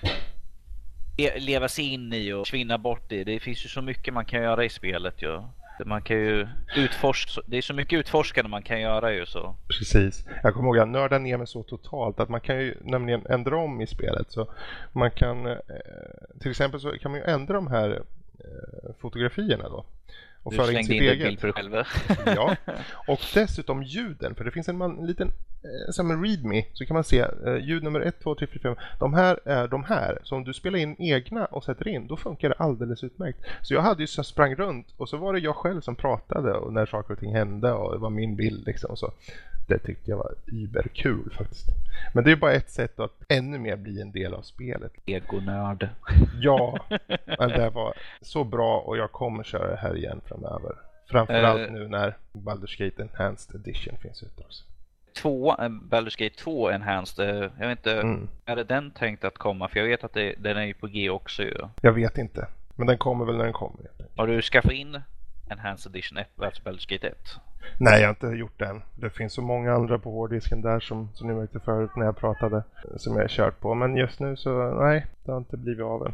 e-, leva sig in i och försvinna bort i. Det finns ju så mycket man kan göra i spelet ju. Man kan ju utforska, det är så mycket utforskande man kan göra ju så. Precis. Jag kommer ihåg att jag nördade ner mig så totalt att man kan ju nämligen ändra om i spelet. Så man kan, eh, till exempel så kan man ju ändra de här eh, fotografierna då. Och Du föra in slängde sitt in eget. bild för dig själv. <laughs> Ja, <laughs> och dessutom ljuden, för det finns en, man, en liten, eh, som en readme, så kan man se eh, ljud nummer 1, 2, 3, 4, 5. De här är de här. Så om du spelar in egna och sätter in, då funkar det alldeles utmärkt. Så jag hade ju så sprang runt och så var det jag själv som pratade och när saker och ting hände och det var min bild liksom. Så det tyckte jag var überkul faktiskt. Men det är bara ett sätt att ännu mer bli en del av spelet. Egonörd. Ja, <laughs> men det var så bra och jag kommer köra det här igen framöver. Framförallt Eh. nu när Baldur's Gate Enhanced Edition finns ute också. två, eh, Baldur's Gate 2 Enhanced, eh, jag vet inte, Mm. är det den tänkt att komma? För jag vet att det, den är ju på G också ju. Jag vet inte. Men den kommer väl när den kommer. Har du skaffat in Enhanced Edition 1, alltså Baldur's Gate 1? Nej, jag har inte gjort den. Det finns så många andra på hårddisken där som, som ni märkte förut när jag pratade. Som jag har kört på. Men just nu så nej, det har inte blivit av än.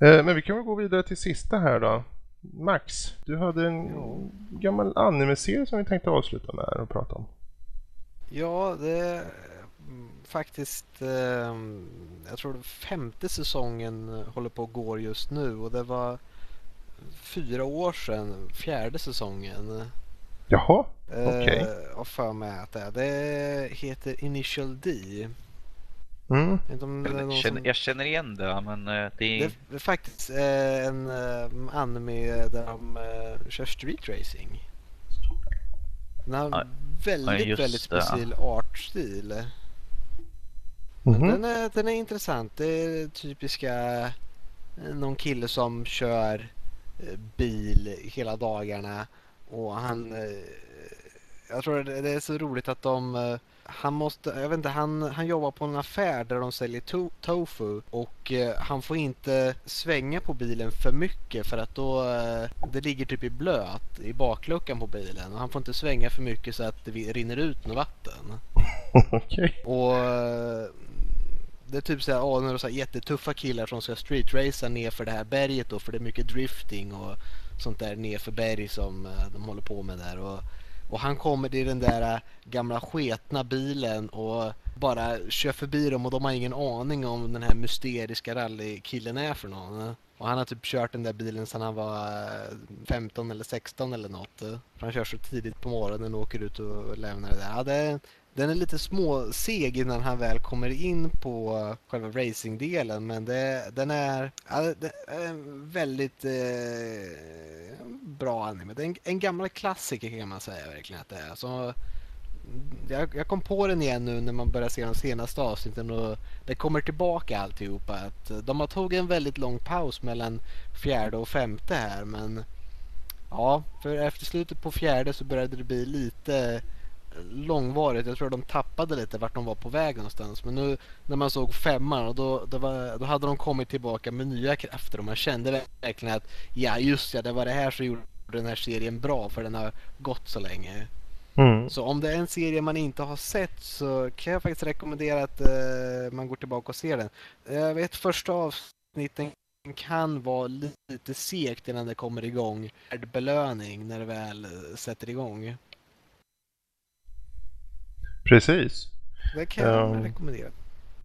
Eh, men vi kan väl gå vidare till sista här då. Max, du hade en gammal anime-serie som vi tänkte avsluta med och prata om. Ja, det är mm, faktiskt, eh, jag tror det femte säsongen håller på att gå just nu och det var fyra år sedan, fjärde säsongen. Jaha, Eh, Okej. har för mig att det är. Det heter Initial D. mm. Är Jag känner, som... jag känner igen det, men eh, det Det är... är faktiskt eh, en anime där de kör street racing. Den har Ja, väldigt, just väldigt speciell artstil. Men Mhm. den, är, den är intressant. Det är typiska någon kille som kör bil hela dagarna och han eh, jag tror det, det är så roligt att de eh, han måste, jag vet inte, han, han jobbar på en affär där de säljer to, tofu och eh, han får inte svänga på bilen för mycket för att då det ligger typ i blöt i bakluckan på bilen och han får inte svänga för mycket så att det rinner ut något vatten. <laughs> Okej. Och det är typ såhär, åh, några så jättetuffa killar som ska streetracea ner för det här berget då för det är mycket drifting och sånt där nedför berg som eh, de håller på med där. Och, och han kommer i den där eh, gamla sketna bilen och bara kör förbi dem och de har ingen aning om den här mysteriska rallykillen är för någon. Och han har typ kört den där bilen sedan han var eh, 15 eller 16 eller något. För han kör så tidigt på morgonen och åker ut och lämnar det där. Ja, det, den är lite småseg innan han väl kommer in på själva racingdelen men det, den är, ja, det en väldigt eh, bra anime. Det är en, en gammal klassiker kan man säga verkligen att det är. Så, jag, jag kom på den igen nu när man börjar se de senaste avsnitten och det kommer tillbaka alltihopa. Att de har tagit en väldigt lång paus mellan fjärde och femte här men ja, för efter slutet på fjärde så började det bli lite långvarigt. Jag tror de tappade lite vart de var på väg någonstans. Men nu när man såg femman och då, då, var, då hade de kommit tillbaka med nya krafter och man kände verkligen att ja just ja, det var det här som gjorde den här serien bra för den har gått så länge. Mm. Så om det är en serie man inte har sett så kan jag faktiskt rekommendera att eh, man går tillbaka och ser den. Jag vet första avsnitten kan vara lite segt innan det kommer igång. Belöning när det väl eh, sätter igång. Precis. Det kan jag Ja. rekommendera.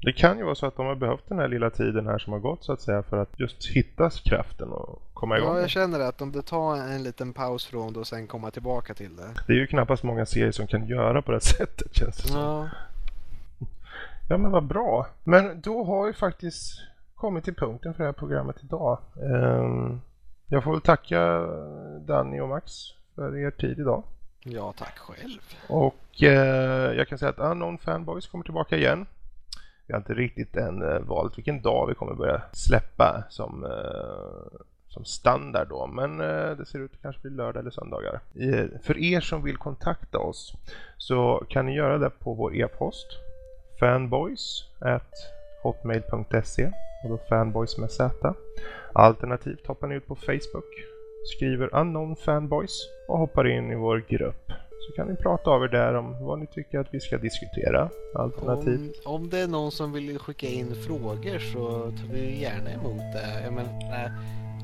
Det kan ju vara så att de har behövt den här lilla tiden här som har gått så att säga för att just hitta kraften och komma igång. Ja, jag känner att om det tar en liten paus från det och sen komma tillbaka till det. Det är ju knappast många serier som kan göra på det <laughs> sättet känns det som. Ja, <laughs> Ja men vad bra. Men då har vi faktiskt kommit till punkten för det här programmet idag. Ehm, jag får väl tacka Danny och Max för er tid idag ja tack själv. Och eh, jag kan säga att Unknown Fanboys kommer tillbaka igen. Vi har inte riktigt än eh, valt vilken dag vi kommer börja släppa som, eh, som standard då. Men eh, det ser ut att kanske bli lördag eller söndagar. Eh, för er som vill kontakta oss så kan ni göra det på vår e-post fanboys hotmail.se och då fanboys med z. Alternativt hoppar ni ut på Facebook, skriver Unknown Fanboys och hoppar in i vår grupp. Så kan ni prata av er där om vad ni tycker att vi ska diskutera. Alternativt. Om, om det är någon som vill skicka in frågor så tar vi gärna emot det. Jag, menar,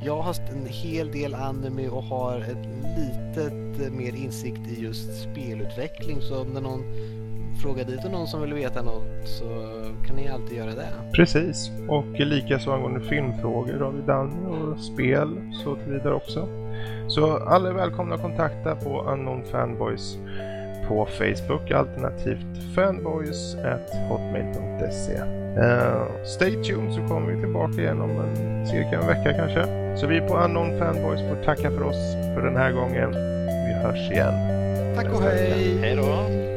jag har en hel del anime och har ett litet mer insikt i just spelutveckling. Så om det är någon frågar dit och någon som vill veta något så kan ni alltid göra det. Precis. Och likaså angående filmfrågor har vi Danny och spel så tillvidare också. Så alla är välkomna att kontakta på Unknown Fanboys på Facebook alternativt fanboys@hotmail.se. Uh, stay tuned så kommer vi tillbaka igen om en cirka en vecka kanske. Så vi på Unknown Fanboys får tacka för oss för den här gången. Vi hörs igen. Tack och hej! Hej då!